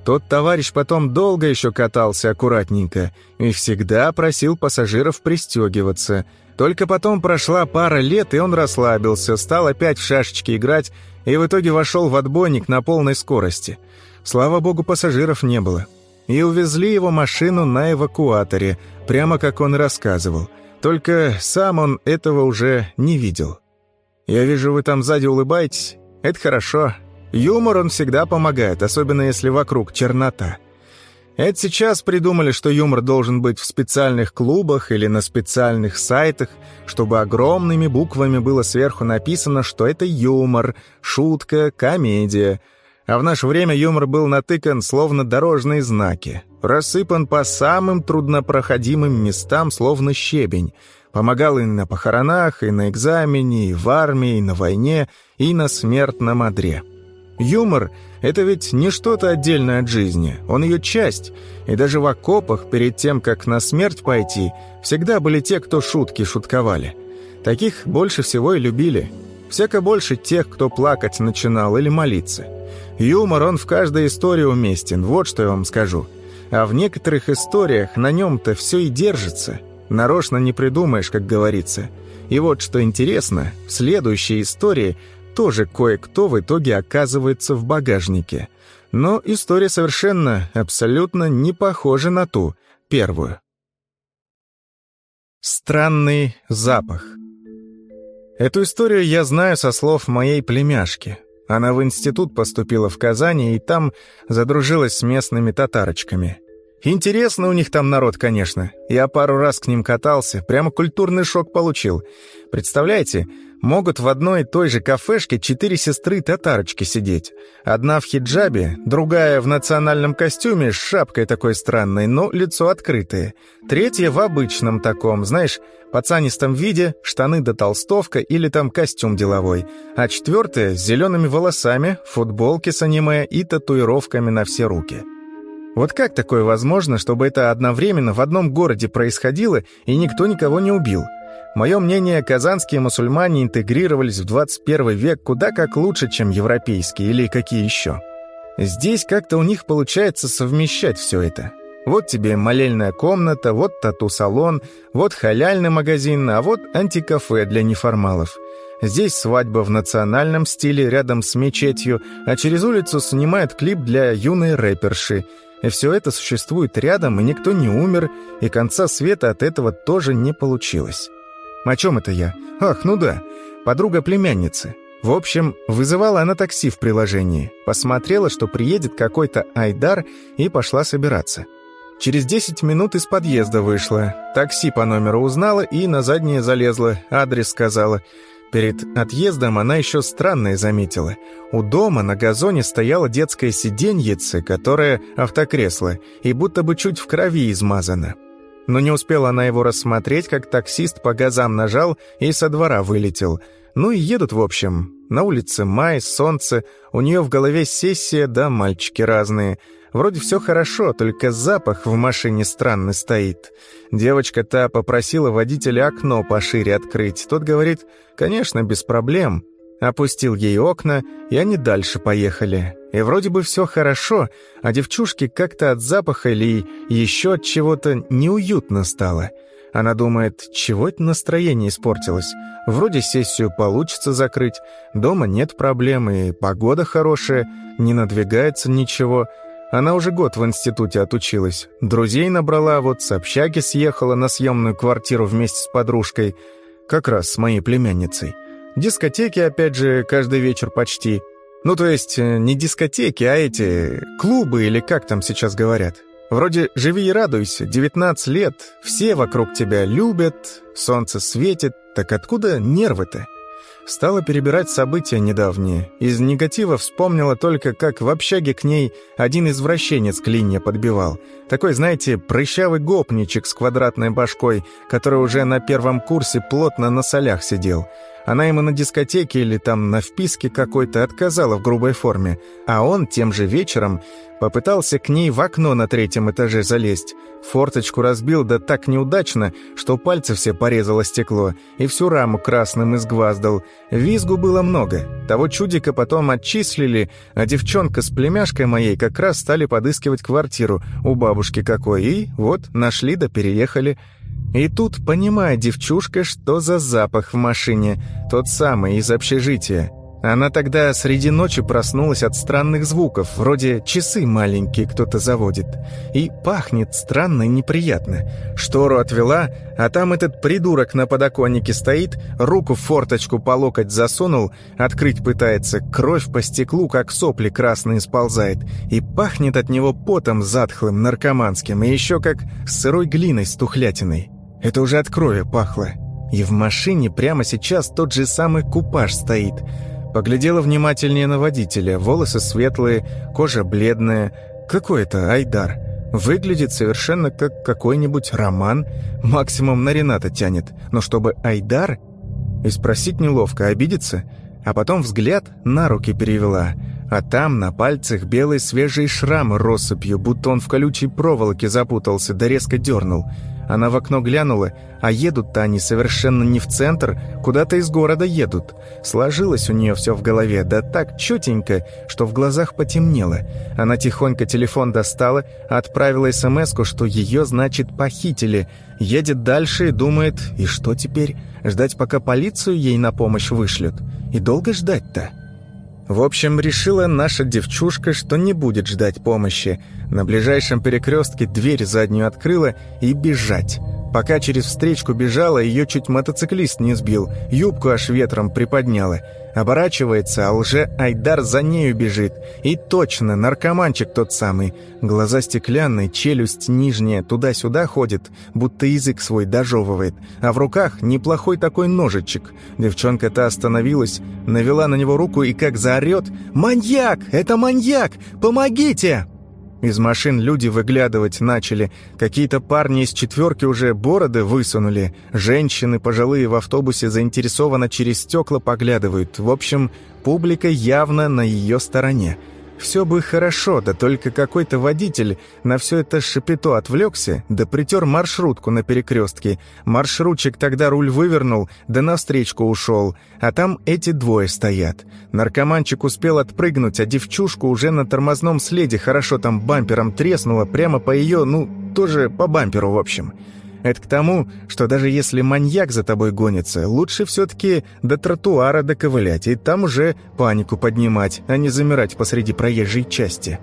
Тот товарищ потом долго еще катался аккуратненько и всегда просил пассажиров пристегиваться. Только потом прошла пара лет, и он расслабился, стал опять в шашечки играть и в итоге вошел в отбойник на полной скорости. Слава богу, пассажиров не было и увезли его машину на эвакуаторе, прямо как он рассказывал. Только сам он этого уже не видел. «Я вижу, вы там сзади улыбаетесь. Это хорошо. Юмор он всегда помогает, особенно если вокруг чернота». Это сейчас придумали, что юмор должен быть в специальных клубах или на специальных сайтах, чтобы огромными буквами было сверху написано, что это юмор, шутка, комедия – а в наше время юмор был натыкан словно дорожные знаки, рассыпан по самым труднопроходимым местам словно щебень, помогал и на похоронах, и на экзамене, и в армии, и на войне, и на смертном одре. Юмор — это ведь не что-то отдельное от жизни, он ее часть, и даже в окопах перед тем, как на смерть пойти, всегда были те, кто шутки шутковали. Таких больше всего и любили. Всяко больше тех, кто плакать начинал или молиться — Юмор, он в каждой истории уместен, вот что я вам скажу. А в некоторых историях на нем-то все и держится. Нарочно не придумаешь, как говорится. И вот что интересно, в следующей истории тоже кое-кто в итоге оказывается в багажнике. Но история совершенно, абсолютно не похожа на ту, первую. Странный запах. Эту историю я знаю со слов моей племяшки. Она в институт поступила в Казани и там задружилась с местными татарочками. Интересно у них там народ, конечно. Я пару раз к ним катался, прямо культурный шок получил. Представляете, могут в одной и той же кафешке четыре сестры-татарочки сидеть. Одна в хиджабе, другая в национальном костюме с шапкой такой странной, но лицо открытое. Третья в обычном таком, знаешь, пацанистом виде, штаны до толстовка или там костюм деловой. А четвертая с зелеными волосами, футболки с аниме и татуировками на все руки. Вот как такое возможно, чтобы это одновременно в одном городе происходило и никто никого не убил? Мое мнение, казанские мусульмане интегрировались в 21 век куда как лучше, чем европейские или какие еще. Здесь как-то у них получается совмещать все это. Вот тебе молельная комната, вот тату-салон, вот халяльный магазин, а вот антикафе для неформалов. Здесь свадьба в национальном стиле рядом с мечетью, а через улицу снимают клип для юной рэперши – и все это существует рядом, и никто не умер, и конца света от этого тоже не получилось. О чем это я? Ах, ну да, подруга племянницы. В общем, вызывала она такси в приложении, посмотрела, что приедет какой-то Айдар, и пошла собираться. Через 10 минут из подъезда вышла, такси по номеру узнала и на заднее залезла, адрес сказала – Перед отъездом она еще странное заметила. У дома на газоне стояла детская сиденьице, которая автокресло, и будто бы чуть в крови измазана. Но не успела она его рассмотреть, как таксист по газам нажал и со двора вылетел. Ну и едут, в общем. На улице май, солнце, у нее в голове сессия, да мальчики разные — Вроде все хорошо, только запах в машине странный стоит. Девочка та попросила водителя окно пошире открыть. Тот говорит, конечно, без проблем. Опустил ей окна, и они дальше поехали. И вроде бы все хорошо, а девчушке как-то от запаха или еще от чего-то неуютно стало. Она думает, чего это настроение испортилось? Вроде сессию получится закрыть, дома нет проблем, и погода хорошая, не надвигается ничего — она уже год в институте отучилась. Друзей набрала, вот с общаги съехала на съемную квартиру вместе с подружкой. Как раз с моей племянницей. Дискотеки, опять же, каждый вечер почти. Ну, то есть, э, не дискотеки, а эти... клубы или как там сейчас говорят. Вроде «живи и радуйся», 19 лет, все вокруг тебя любят, солнце светит, так откуда нервы-то? Стала перебирать события недавние. Из негатива вспомнила только, как в общаге к ней один извращенец клинья подбивал. Такой, знаете, прыщавый гопничек с квадратной башкой, который уже на первом курсе плотно на солях сидел. Она ему на дискотеке или там на вписке какой-то отказала в грубой форме, а он тем же вечером попытался к ней в окно на третьем этаже залезть. Форточку разбил, да так неудачно, что пальцы все порезало стекло, и всю раму красным изгваздал. Визгу было много. Того чудика потом отчислили, а девчонка с племяшкой моей как раз стали подыскивать квартиру у бабушки какой, и вот нашли да переехали. И тут понимает девчушка, что за запах в машине, тот самый из общежития. Она тогда среди ночи проснулась от странных звуков, вроде часы маленькие кто-то заводит. И пахнет странно и неприятно. Штору отвела, а там этот придурок на подоконнике стоит, руку в форточку по локоть засунул, открыть пытается, кровь по стеклу, как сопли красные сползает. И пахнет от него потом затхлым, наркоманским, и еще как сырой глиной с тухлятиной. Это уже от крови пахло. И в машине прямо сейчас тот же самый купаж стоит — Поглядела внимательнее на водителя. Волосы светлые, кожа бледная. Какой это Айдар? Выглядит совершенно как какой-нибудь роман. Максимум на Рената тянет. Но чтобы Айдар... И спросить неловко, обидеться? А потом взгляд на руки перевела. А там на пальцах белые свежие шрамы россыпью, будто он в колючей проволоке запутался, да резко дернул. Она в окно глянула, а едут-то они совершенно не в центр, куда-то из города едут. Сложилось у нее все в голове, да так чётенько, что в глазах потемнело. Она тихонько телефон достала, отправила смс что ее, значит, похитили. Едет дальше и думает, и что теперь? Ждать, пока полицию ей на помощь вышлют? И долго ждать-то? В общем, решила наша девчушка, что не будет ждать помощи. На ближайшем перекрестке дверь заднюю открыла и бежать. Пока через встречку бежала, ее чуть мотоциклист не сбил, юбку аж ветром приподняла. Оборачивается, а лже Айдар за нею бежит. И точно, наркоманчик тот самый. Глаза стеклянные, челюсть нижняя, туда-сюда ходит, будто язык свой дожевывает. А в руках неплохой такой ножичек. Девчонка-то остановилась, навела на него руку и как заорет «Маньяк! Это маньяк! Помогите!» Из машин люди выглядывать начали. Какие-то парни из четверки уже бороды высунули. Женщины пожилые в автобусе заинтересованно через стекла поглядывают. В общем, публика явно на ее стороне. Все бы хорошо, да только какой-то водитель на все это шапито отвлекся, да притер маршрутку на перекрестке. Маршрутчик тогда руль вывернул, да навстречку ушел. А там эти двое стоят. Наркоманчик успел отпрыгнуть, а девчушку уже на тормозном следе хорошо там бампером треснула прямо по ее, ну, тоже по бамперу, в общем. Это к тому, что даже если маньяк за тобой гонится, лучше все-таки до тротуара доковылять и там уже панику поднимать, а не замирать посреди проезжей части.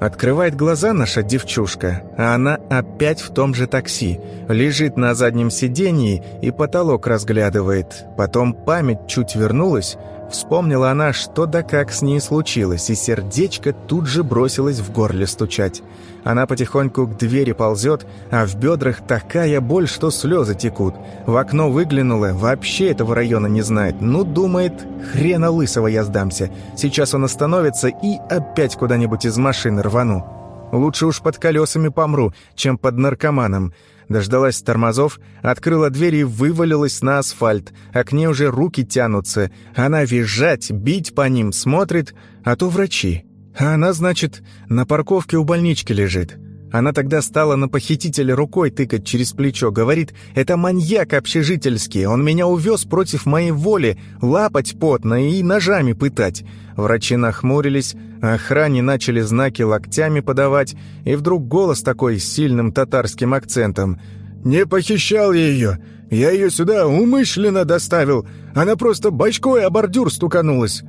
Открывает глаза наша девчушка, а она опять в том же такси. Лежит на заднем сиденье и потолок разглядывает. Потом память чуть вернулась, Вспомнила она, что да как с ней случилось, и сердечко тут же бросилось в горле стучать. Она потихоньку к двери ползет, а в бедрах такая боль, что слезы текут. В окно выглянула, вообще этого района не знает. Ну, думает, хрена лысого я сдамся. Сейчас он остановится и опять куда-нибудь из машины рвану. Лучше уж под колесами помру, чем под наркоманом дождалась тормозов, открыла дверь и вывалилась на асфальт, а к ней уже руки тянутся. Она визжать, бить по ним смотрит, а то врачи. А она, значит, на парковке у больнички лежит. Она тогда стала на похитителя рукой тыкать через плечо. Говорит, это маньяк общежительский, он меня увез против моей воли, лапать потно и ножами пытать. Врачи нахмурились, охране начали знаки локтями подавать, и вдруг голос такой с сильным татарским акцентом. «Не похищал я ее, я ее сюда умышленно доставил, она просто бочкой о бордюр стуканулась».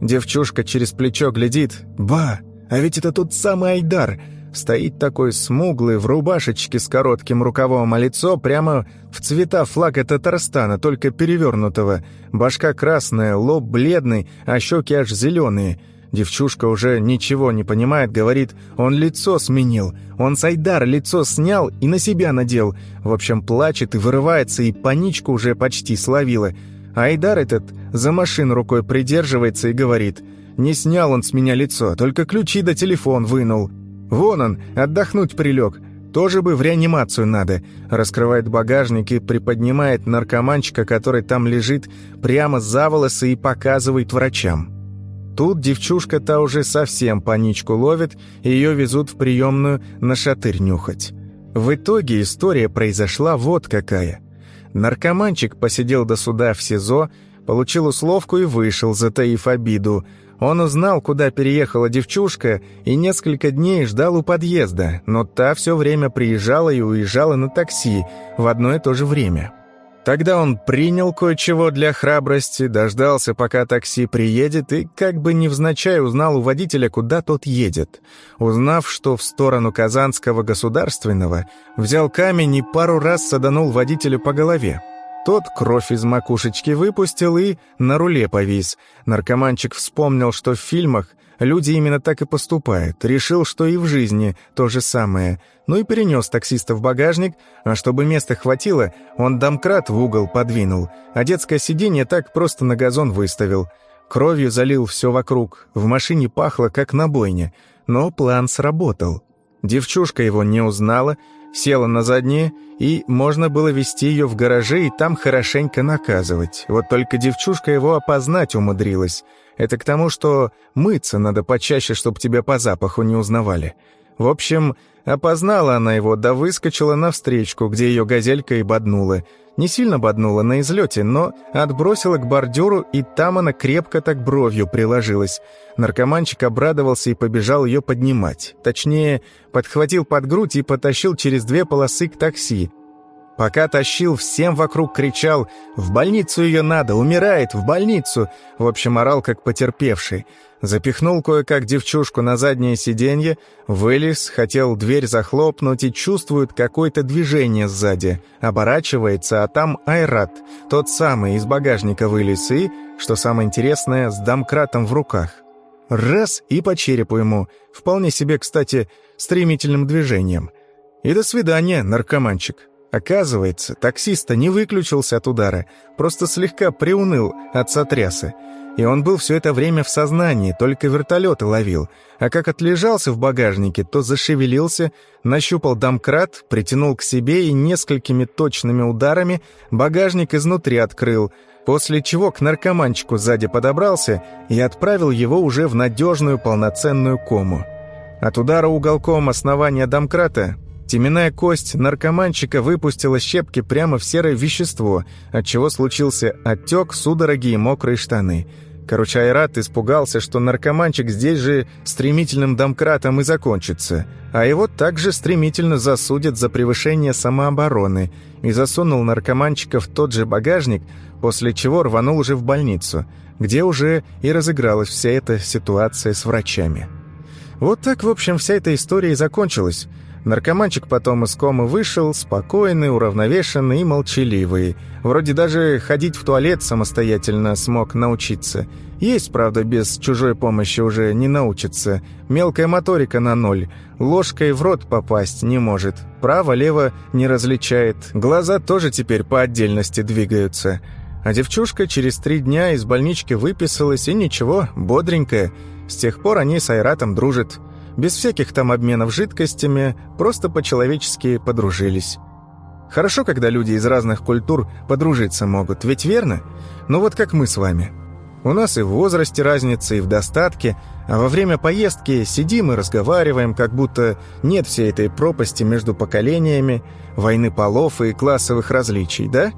Девчушка через плечо глядит. «Ба, а ведь это тот самый Айдар!» Стоит такой смуглый, в рубашечке с коротким рукавом, а лицо прямо в цвета флага Татарстана, только перевернутого. Башка красная, лоб бледный, а щеки аж зеленые. Девчушка уже ничего не понимает, говорит, он лицо сменил. Он Сайдар лицо снял и на себя надел. В общем, плачет и вырывается, и паничку уже почти словила. Айдар этот за машину рукой придерживается и говорит, «Не снял он с меня лицо, только ключи да телефон вынул». «Вон он, отдохнуть прилег. Тоже бы в реанимацию надо». Раскрывает багажник и приподнимает наркоманчика, который там лежит, прямо за волосы и показывает врачам. Тут девчушка та уже совсем паничку ловит, и ее везут в приемную на шатырь нюхать. В итоге история произошла вот какая. Наркоманчик посидел до суда в СИЗО, получил условку и вышел, затаив обиду – он узнал, куда переехала девчушка, и несколько дней ждал у подъезда, но та все время приезжала и уезжала на такси в одно и то же время. Тогда он принял кое-чего для храбрости, дождался, пока такси приедет, и как бы невзначай узнал у водителя, куда тот едет. Узнав, что в сторону Казанского государственного, взял камень и пару раз саданул водителю по голове. Тот кровь из макушечки выпустил и на руле повис. Наркоманчик вспомнил, что в фильмах люди именно так и поступают. Решил, что и в жизни то же самое. Ну и перенес таксиста в багажник, а чтобы места хватило, он домкрат в угол подвинул, а детское сиденье так просто на газон выставил. Кровью залил все вокруг, в машине пахло, как на бойне. Но план сработал. Девчушка его не узнала, села на заднее, и можно было вести ее в гараже и там хорошенько наказывать. Вот только девчушка его опознать умудрилась. Это к тому, что мыться надо почаще, чтобы тебя по запаху не узнавали. В общем, опознала она его, да выскочила навстречку, где ее газелька и боднула. Не сильно боднула на излете, но отбросила к бордюру, и там она крепко так бровью приложилась. Наркоманчик обрадовался и побежал ее поднимать. Точнее, подхватил под грудь и потащил через две полосы к такси. Пока тащил, всем вокруг кричал «В больницу ее надо! Умирает! В больницу!» В общем, орал как потерпевший. Запихнул кое-как девчушку на заднее сиденье, вылез, хотел дверь захлопнуть и чувствует какое-то движение сзади. Оборачивается, а там Айрат, тот самый из багажника вылез и, что самое интересное, с домкратом в руках. Раз и по черепу ему, вполне себе, кстати, стремительным движением. И до свидания, наркоманчик. Оказывается, таксиста не выключился от удара, просто слегка приуныл от сотряса. И он был все это время в сознании, только вертолеты ловил. А как отлежался в багажнике, то зашевелился, нащупал домкрат, притянул к себе и несколькими точными ударами багажник изнутри открыл, после чего к наркоманчику сзади подобрался и отправил его уже в надежную полноценную кому. От удара уголком основания домкрата Теменная кость наркоманчика выпустила щепки прямо в серое вещество, отчего случился отек, судороги и мокрые штаны. Короче, Айрат испугался, что наркоманчик здесь же стремительным домкратом и закончится, а его также стремительно засудят за превышение самообороны, и засунул наркоманчика в тот же багажник, после чего рванул уже в больницу, где уже и разыгралась вся эта ситуация с врачами. Вот так, в общем, вся эта история и закончилась – Наркоманчик потом из комы вышел, спокойный, уравновешенный и молчаливый. Вроде даже ходить в туалет самостоятельно смог научиться. Есть, правда, без чужой помощи уже не научится. Мелкая моторика на ноль. Ложкой в рот попасть не может. Право-лево не различает. Глаза тоже теперь по отдельности двигаются. А девчушка через три дня из больнички выписалась, и ничего, бодренькая. С тех пор они с Айратом дружат без всяких там обменов жидкостями, просто по-человечески подружились. Хорошо, когда люди из разных культур подружиться могут, ведь верно? Ну вот как мы с вами. У нас и в возрасте разница, и в достатке, а во время поездки сидим и разговариваем, как будто нет всей этой пропасти между поколениями, войны полов и классовых различий, да?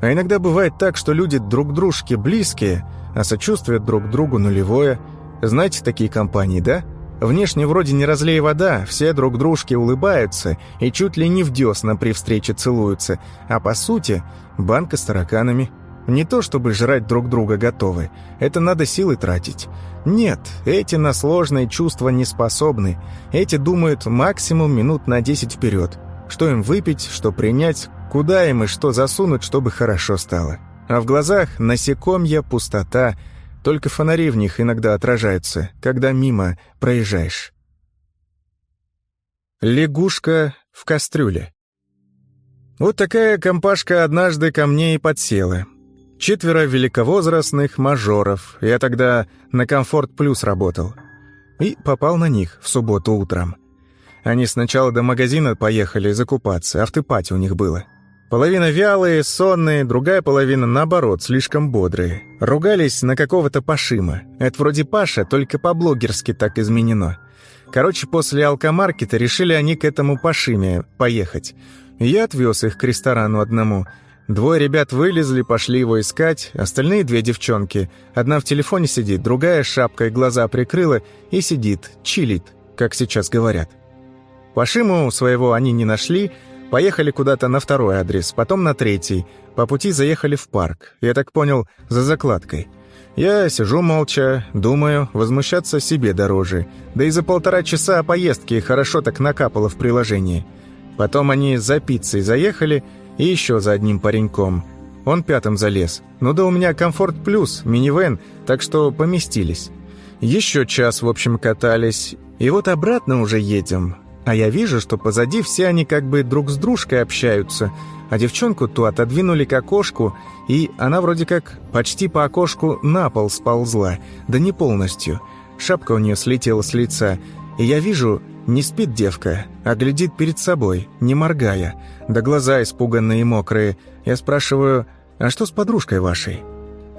А иногда бывает так, что люди друг дружке близкие, а сочувствие друг другу нулевое. Знаете такие компании, да? Внешне вроде не разлей вода, все друг дружке улыбаются и чуть ли не в десна при встрече целуются, а по сути банка с тараканами. Не то чтобы жрать друг друга готовы, это надо силы тратить. Нет, эти на сложные чувства не способны. Эти думают максимум минут на 10 вперед. Что им выпить, что принять, куда им и что засунуть, чтобы хорошо стало. А в глазах насекомья, пустота – только фонари в них иногда отражаются, когда мимо проезжаешь. Лягушка в кастрюле. Вот такая компашка однажды ко мне и подсела. Четверо великовозрастных мажоров. Я тогда на «Комфорт Плюс» работал. И попал на них в субботу утром. Они сначала до магазина поехали закупаться, автопати у них было. Половина вялые, сонные, другая половина, наоборот, слишком бодрые. Ругались на какого-то Пашима. Это вроде Паша, только по-блогерски так изменено. Короче, после алкомаркета решили они к этому Пашиме поехать. Я отвез их к ресторану одному. Двое ребят вылезли, пошли его искать, остальные две девчонки. Одна в телефоне сидит, другая шапкой глаза прикрыла и сидит, чилит, как сейчас говорят. Пашиму своего они не нашли, Поехали куда-то на второй адрес, потом на третий. По пути заехали в парк. Я так понял, за закладкой. Я сижу молча, думаю, возмущаться себе дороже. Да и за полтора часа поездки хорошо так накапало в приложении. Потом они за пиццей заехали и еще за одним пареньком. Он пятым залез. Ну да у меня комфорт плюс, минивэн, так что поместились. Еще час, в общем, катались. И вот обратно уже едем. А я вижу, что позади все они как бы друг с дружкой общаются, а девчонку ту отодвинули к окошку, и она вроде как почти по окошку на пол сползла, да не полностью. Шапка у нее слетела с лица, и я вижу, не спит девка, а глядит перед собой, не моргая, да глаза испуганные и мокрые. Я спрашиваю, а что с подружкой вашей?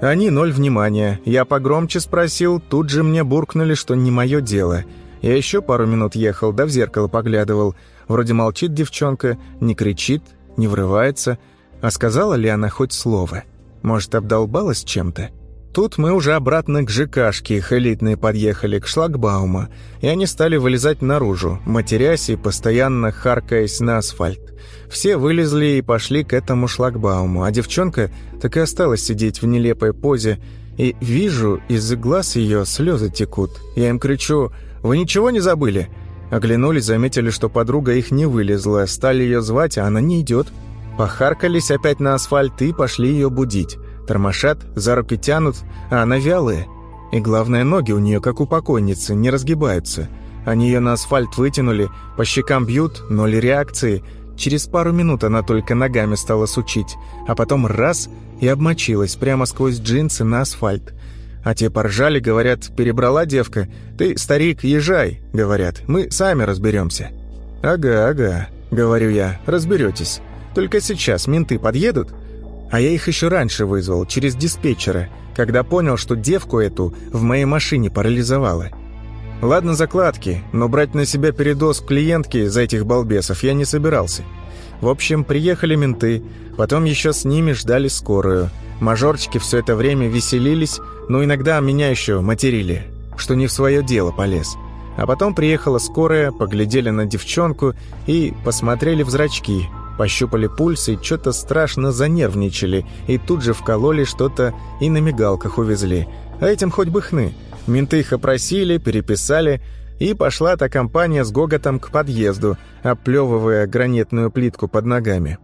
Они ноль внимания. Я погромче спросил, тут же мне буркнули, что не мое дело — я еще пару минут ехал, да в зеркало поглядывал. Вроде молчит девчонка, не кричит, не врывается. А сказала ли она хоть слово? Может, обдолбалась чем-то? Тут мы уже обратно к ЖКшке их элитные подъехали, к шлагбаума, и они стали вылезать наружу, матерясь и постоянно харкаясь на асфальт. Все вылезли и пошли к этому шлагбауму, а девчонка так и осталась сидеть в нелепой позе, и вижу, из глаз ее слезы текут. Я им кричу «Вы ничего не забыли?» Оглянулись, заметили, что подруга их не вылезла, стали ее звать, а она не идет. Похаркались опять на асфальт и пошли ее будить. Тормошат, за руки тянут, а она вялая. И главное, ноги у нее, как у покойницы, не разгибаются. Они ее на асфальт вытянули, по щекам бьют, ноль реакции. Через пару минут она только ногами стала сучить, а потом раз и обмочилась прямо сквозь джинсы на асфальт. А те поржали, говорят, перебрала девка. «Ты, старик, езжай», — говорят, «мы сами разберемся». «Ага, ага», — говорю я, — «разберетесь. Только сейчас менты подъедут?» А я их еще раньше вызвал, через диспетчера, когда понял, что девку эту в моей машине парализовала. Ладно закладки, но брать на себя передоз клиентки за этих балбесов я не собирался. В общем, приехали менты, потом еще с ними ждали скорую. Мажорчики все это время веселились, но иногда меня еще материли, что не в свое дело полез. А потом приехала скорая, поглядели на девчонку и посмотрели в зрачки – Пощупали пульс и что-то страшно занервничали, и тут же вкололи что-то и на мигалках увезли. А этим хоть бы хны. Менты их опросили, переписали, и пошла та компания с гоготом к подъезду, оплевывая гранитную плитку под ногами.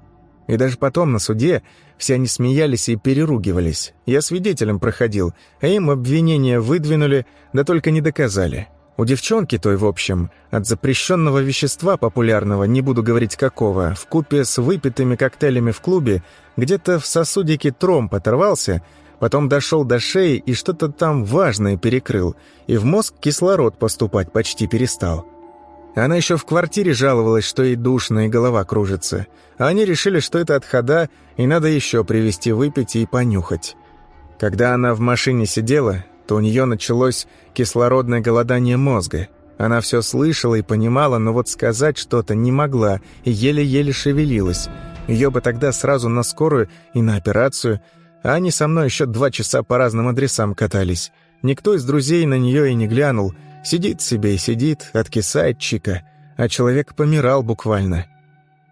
И даже потом на суде все они смеялись и переругивались. Я свидетелем проходил, а им обвинения выдвинули, да только не доказали. У девчонки той, в общем, от запрещенного вещества популярного, не буду говорить какого, в купе с выпитыми коктейлями в клубе, где-то в сосудике тромб оторвался, потом дошел до шеи и что-то там важное перекрыл, и в мозг кислород поступать почти перестал. Она еще в квартире жаловалась, что ей душно и голова кружится, а они решили, что это от хода, и надо еще привезти выпить и понюхать. Когда она в машине сидела, то у нее началось кислородное голодание мозга. Она все слышала и понимала, но вот сказать что-то не могла и еле-еле шевелилась. Ее бы тогда сразу на скорую и на операцию, а они со мной еще два часа по разным адресам катались. Никто из друзей на нее и не глянул. Сидит себе и сидит, откисает чика. А человек помирал буквально.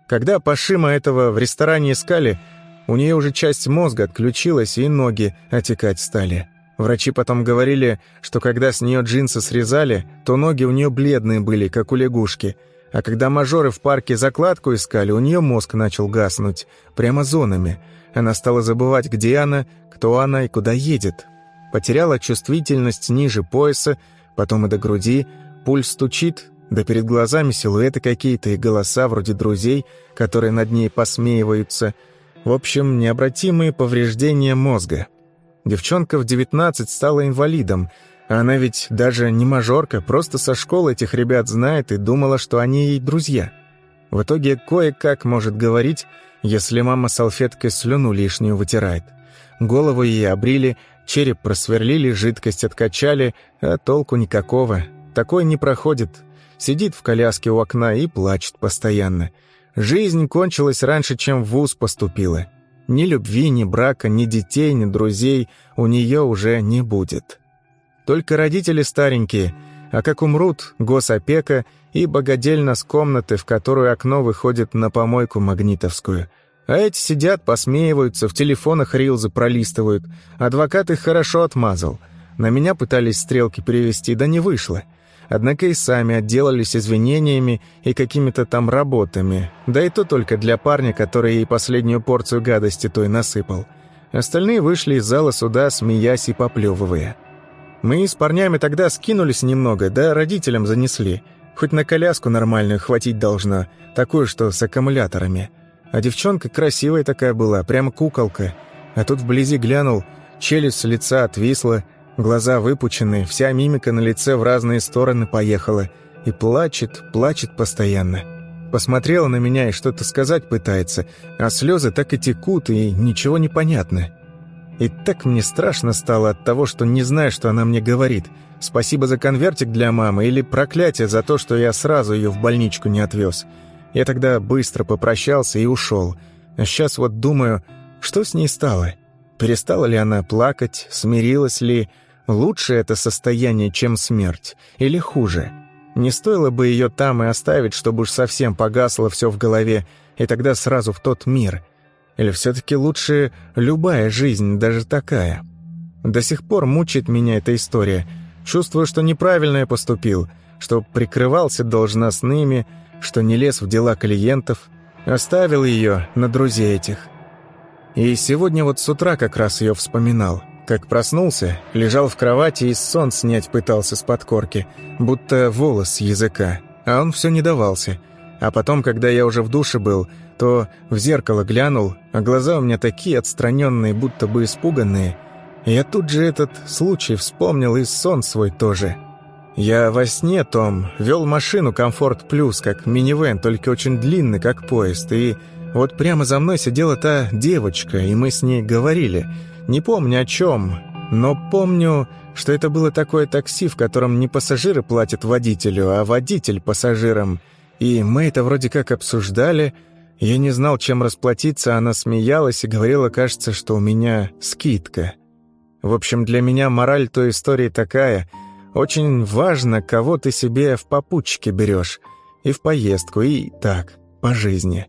Когда Пашима этого в ресторане искали, у нее уже часть мозга отключилась и ноги отекать стали. Врачи потом говорили, что когда с нее джинсы срезали, то ноги у нее бледные были, как у лягушки. А когда мажоры в парке закладку искали, у нее мозг начал гаснуть, прямо зонами. Она стала забывать, где она, кто она и куда едет. Потеряла чувствительность ниже пояса, потом и до груди, пульс стучит, да перед глазами силуэты какие-то и голоса вроде друзей, которые над ней посмеиваются. В общем, необратимые повреждения мозга. Девчонка в 19 стала инвалидом, она ведь даже не мажорка, просто со школы этих ребят знает и думала, что они ей друзья. В итоге кое-как может говорить, если мама салфеткой слюну лишнюю вытирает. Голову ей обрили, череп просверлили, жидкость откачали, а толку никакого. Такой не проходит. Сидит в коляске у окна и плачет постоянно. Жизнь кончилась раньше, чем в вуз поступила. Ни любви, ни брака, ни детей, ни друзей у нее уже не будет. Только родители старенькие, а как умрут, госопека и богадельна с комнаты, в которую окно выходит на помойку магнитовскую. А эти сидят, посмеиваются, в телефонах рилзы пролистывают. Адвокат их хорошо отмазал. На меня пытались стрелки перевести, да не вышло однако и сами отделались извинениями и какими-то там работами, да и то только для парня, который ей последнюю порцию гадости той насыпал. Остальные вышли из зала суда, смеясь и поплевывая. Мы с парнями тогда скинулись немного, да родителям занесли. Хоть на коляску нормальную хватить должно, такую, что с аккумуляторами. А девчонка красивая такая была, прям куколка. А тут вблизи глянул, челюсть с лица отвисла, Глаза выпучены, вся мимика на лице в разные стороны поехала. И плачет, плачет постоянно. Посмотрела на меня и что-то сказать пытается, а слезы так и текут, и ничего не понятно. И так мне страшно стало от того, что не знаю, что она мне говорит. Спасибо за конвертик для мамы или проклятие за то, что я сразу ее в больничку не отвез. Я тогда быстро попрощался и ушел. А сейчас вот думаю, что с ней стало?» Перестала ли она плакать, смирилась ли? Лучше это состояние, чем смерть? Или хуже? Не стоило бы ее там и оставить, чтобы уж совсем погасло все в голове, и тогда сразу в тот мир. Или все-таки лучше любая жизнь, даже такая? До сих пор мучает меня эта история. Чувствую, что неправильно я поступил, что прикрывался должностными, что не лез в дела клиентов, оставил ее на друзей этих. И сегодня вот с утра как раз ее вспоминал. Как проснулся, лежал в кровати и сон снять пытался с подкорки, будто волос с языка, а он все не давался. А потом, когда я уже в душе был, то в зеркало глянул, а глаза у меня такие отстраненные, будто бы испуганные. Я тут же этот случай вспомнил и сон свой тоже. Я во сне, Том, вел машину «Комфорт Плюс», как минивэн, только очень длинный, как поезд, и вот прямо за мной сидела та девочка, и мы с ней говорили. Не помню о чем, но помню, что это было такое такси, в котором не пассажиры платят водителю, а водитель пассажирам. И мы это вроде как обсуждали. Я не знал, чем расплатиться, она смеялась и говорила, кажется, что у меня скидка. В общем, для меня мораль той истории такая. Очень важно, кого ты себе в попутчике берешь. И в поездку, и так, по жизни.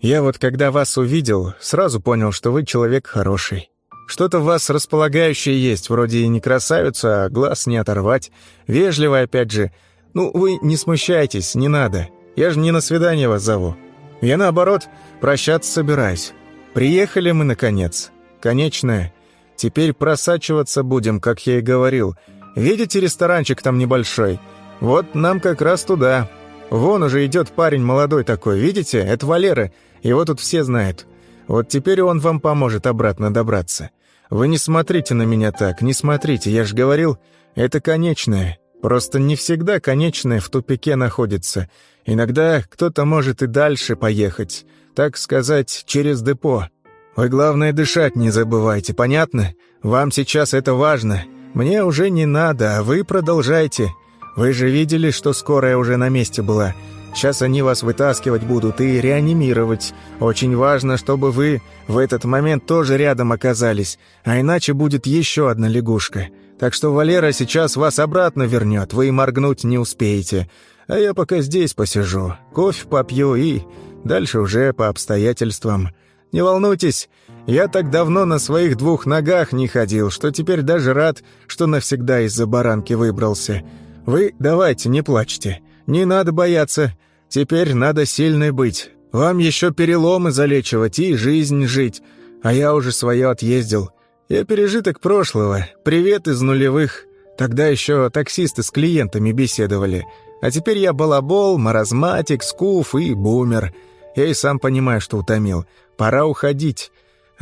Я вот когда вас увидел, сразу понял, что вы человек хороший. Что-то в вас располагающее есть, вроде и не красавица, а глаз не оторвать. Вежливо опять же. Ну, вы не смущайтесь, не надо. Я же не на свидание вас зову. Я, наоборот, прощаться собираюсь. Приехали мы, наконец. Конечное. Теперь просачиваться будем, как я и говорил. Видите ресторанчик там небольшой? Вот нам как раз туда. Вон уже идет парень молодой такой, видите? Это Валера. Его тут все знают. Вот теперь он вам поможет обратно добраться. Вы не смотрите на меня так, не смотрите, я же говорил, это конечное. Просто не всегда конечное в тупике находится. Иногда кто-то может и дальше поехать, так сказать, через депо. Вы, главное, дышать не забывайте, понятно? Вам сейчас это важно. Мне уже не надо, а вы продолжайте. Вы же видели, что скорая уже на месте была. Сейчас они вас вытаскивать будут и реанимировать. Очень важно, чтобы вы в этот момент тоже рядом оказались, а иначе будет еще одна лягушка. Так что Валера сейчас вас обратно вернет, вы моргнуть не успеете. А я пока здесь посижу, кофе попью и дальше уже по обстоятельствам. Не волнуйтесь, я так давно на своих двух ногах не ходил, что теперь даже рад, что навсегда из-за баранки выбрался. Вы давайте, не плачьте». Не надо бояться. Теперь надо сильной быть. Вам еще переломы залечивать и жизнь жить. А я уже свое отъездил. Я пережиток прошлого. Привет из нулевых. Тогда еще таксисты с клиентами беседовали. А теперь я балабол, маразматик, скуф и бумер. Я и сам понимаю, что утомил. Пора уходить.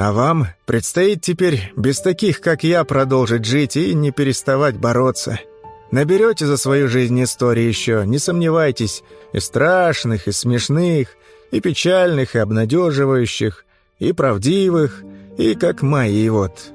А вам предстоит теперь без таких, как я, продолжить жить и не переставать бороться. Наберете за свою жизнь истории еще, не сомневайтесь, и страшных, и смешных, и печальных, и обнадеживающих, и правдивых, и как мои вот.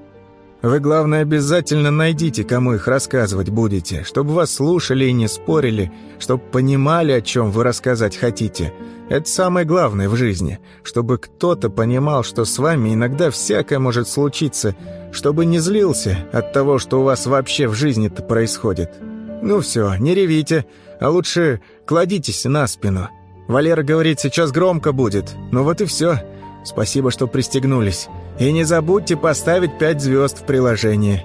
Вы, главное, обязательно найдите, кому их рассказывать будете, чтобы вас слушали и не спорили, чтобы понимали, о чем вы рассказать хотите. Это самое главное в жизни, чтобы кто-то понимал, что с вами иногда всякое может случиться, чтобы не злился от того, что у вас вообще в жизни-то происходит. Ну все, не ревите, а лучше кладитесь на спину. Валера говорит, сейчас громко будет. Ну вот и все. Спасибо, что пристегнулись. И не забудьте поставить пять звезд в приложении.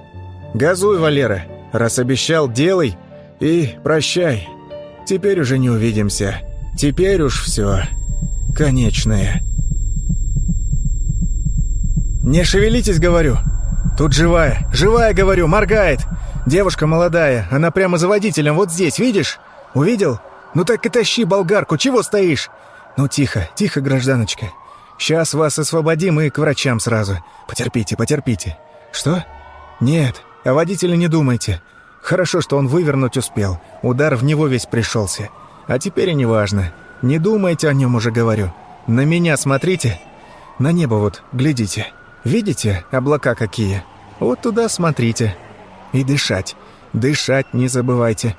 Газуй, Валера. Раз обещал, делай. И прощай. Теперь уже не увидимся. Теперь уж все. Конечное. «Не шевелитесь, говорю!» «Тут живая! Живая, говорю! Моргает! Девушка молодая, она прямо за водителем, вот здесь, видишь? Увидел? Ну так и тащи болгарку, чего стоишь?» «Ну тихо, тихо, гражданочка. Сейчас вас освободим и к врачам сразу. Потерпите, потерпите. Что? Нет, о водителе не думайте. Хорошо, что он вывернуть успел. Удар в него весь пришелся. А теперь и не важно. Не думайте о нем уже говорю. На меня смотрите. На небо вот, глядите. Видите, облака какие? Вот туда смотрите. И дышать. Дышать не забывайте.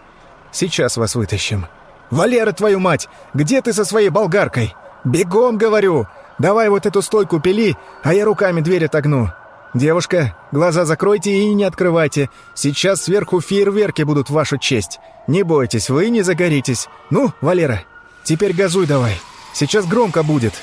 Сейчас вас вытащим. Валера, твою мать! Где ты со своей болгаркой? Бегом, говорю! Давай вот эту стойку пили, а я руками дверь отогну. «Девушка, глаза закройте и не открывайте. Сейчас сверху фейерверки будут в вашу честь. Не бойтесь, вы не загоритесь. Ну, Валера, теперь газуй давай. Сейчас громко будет.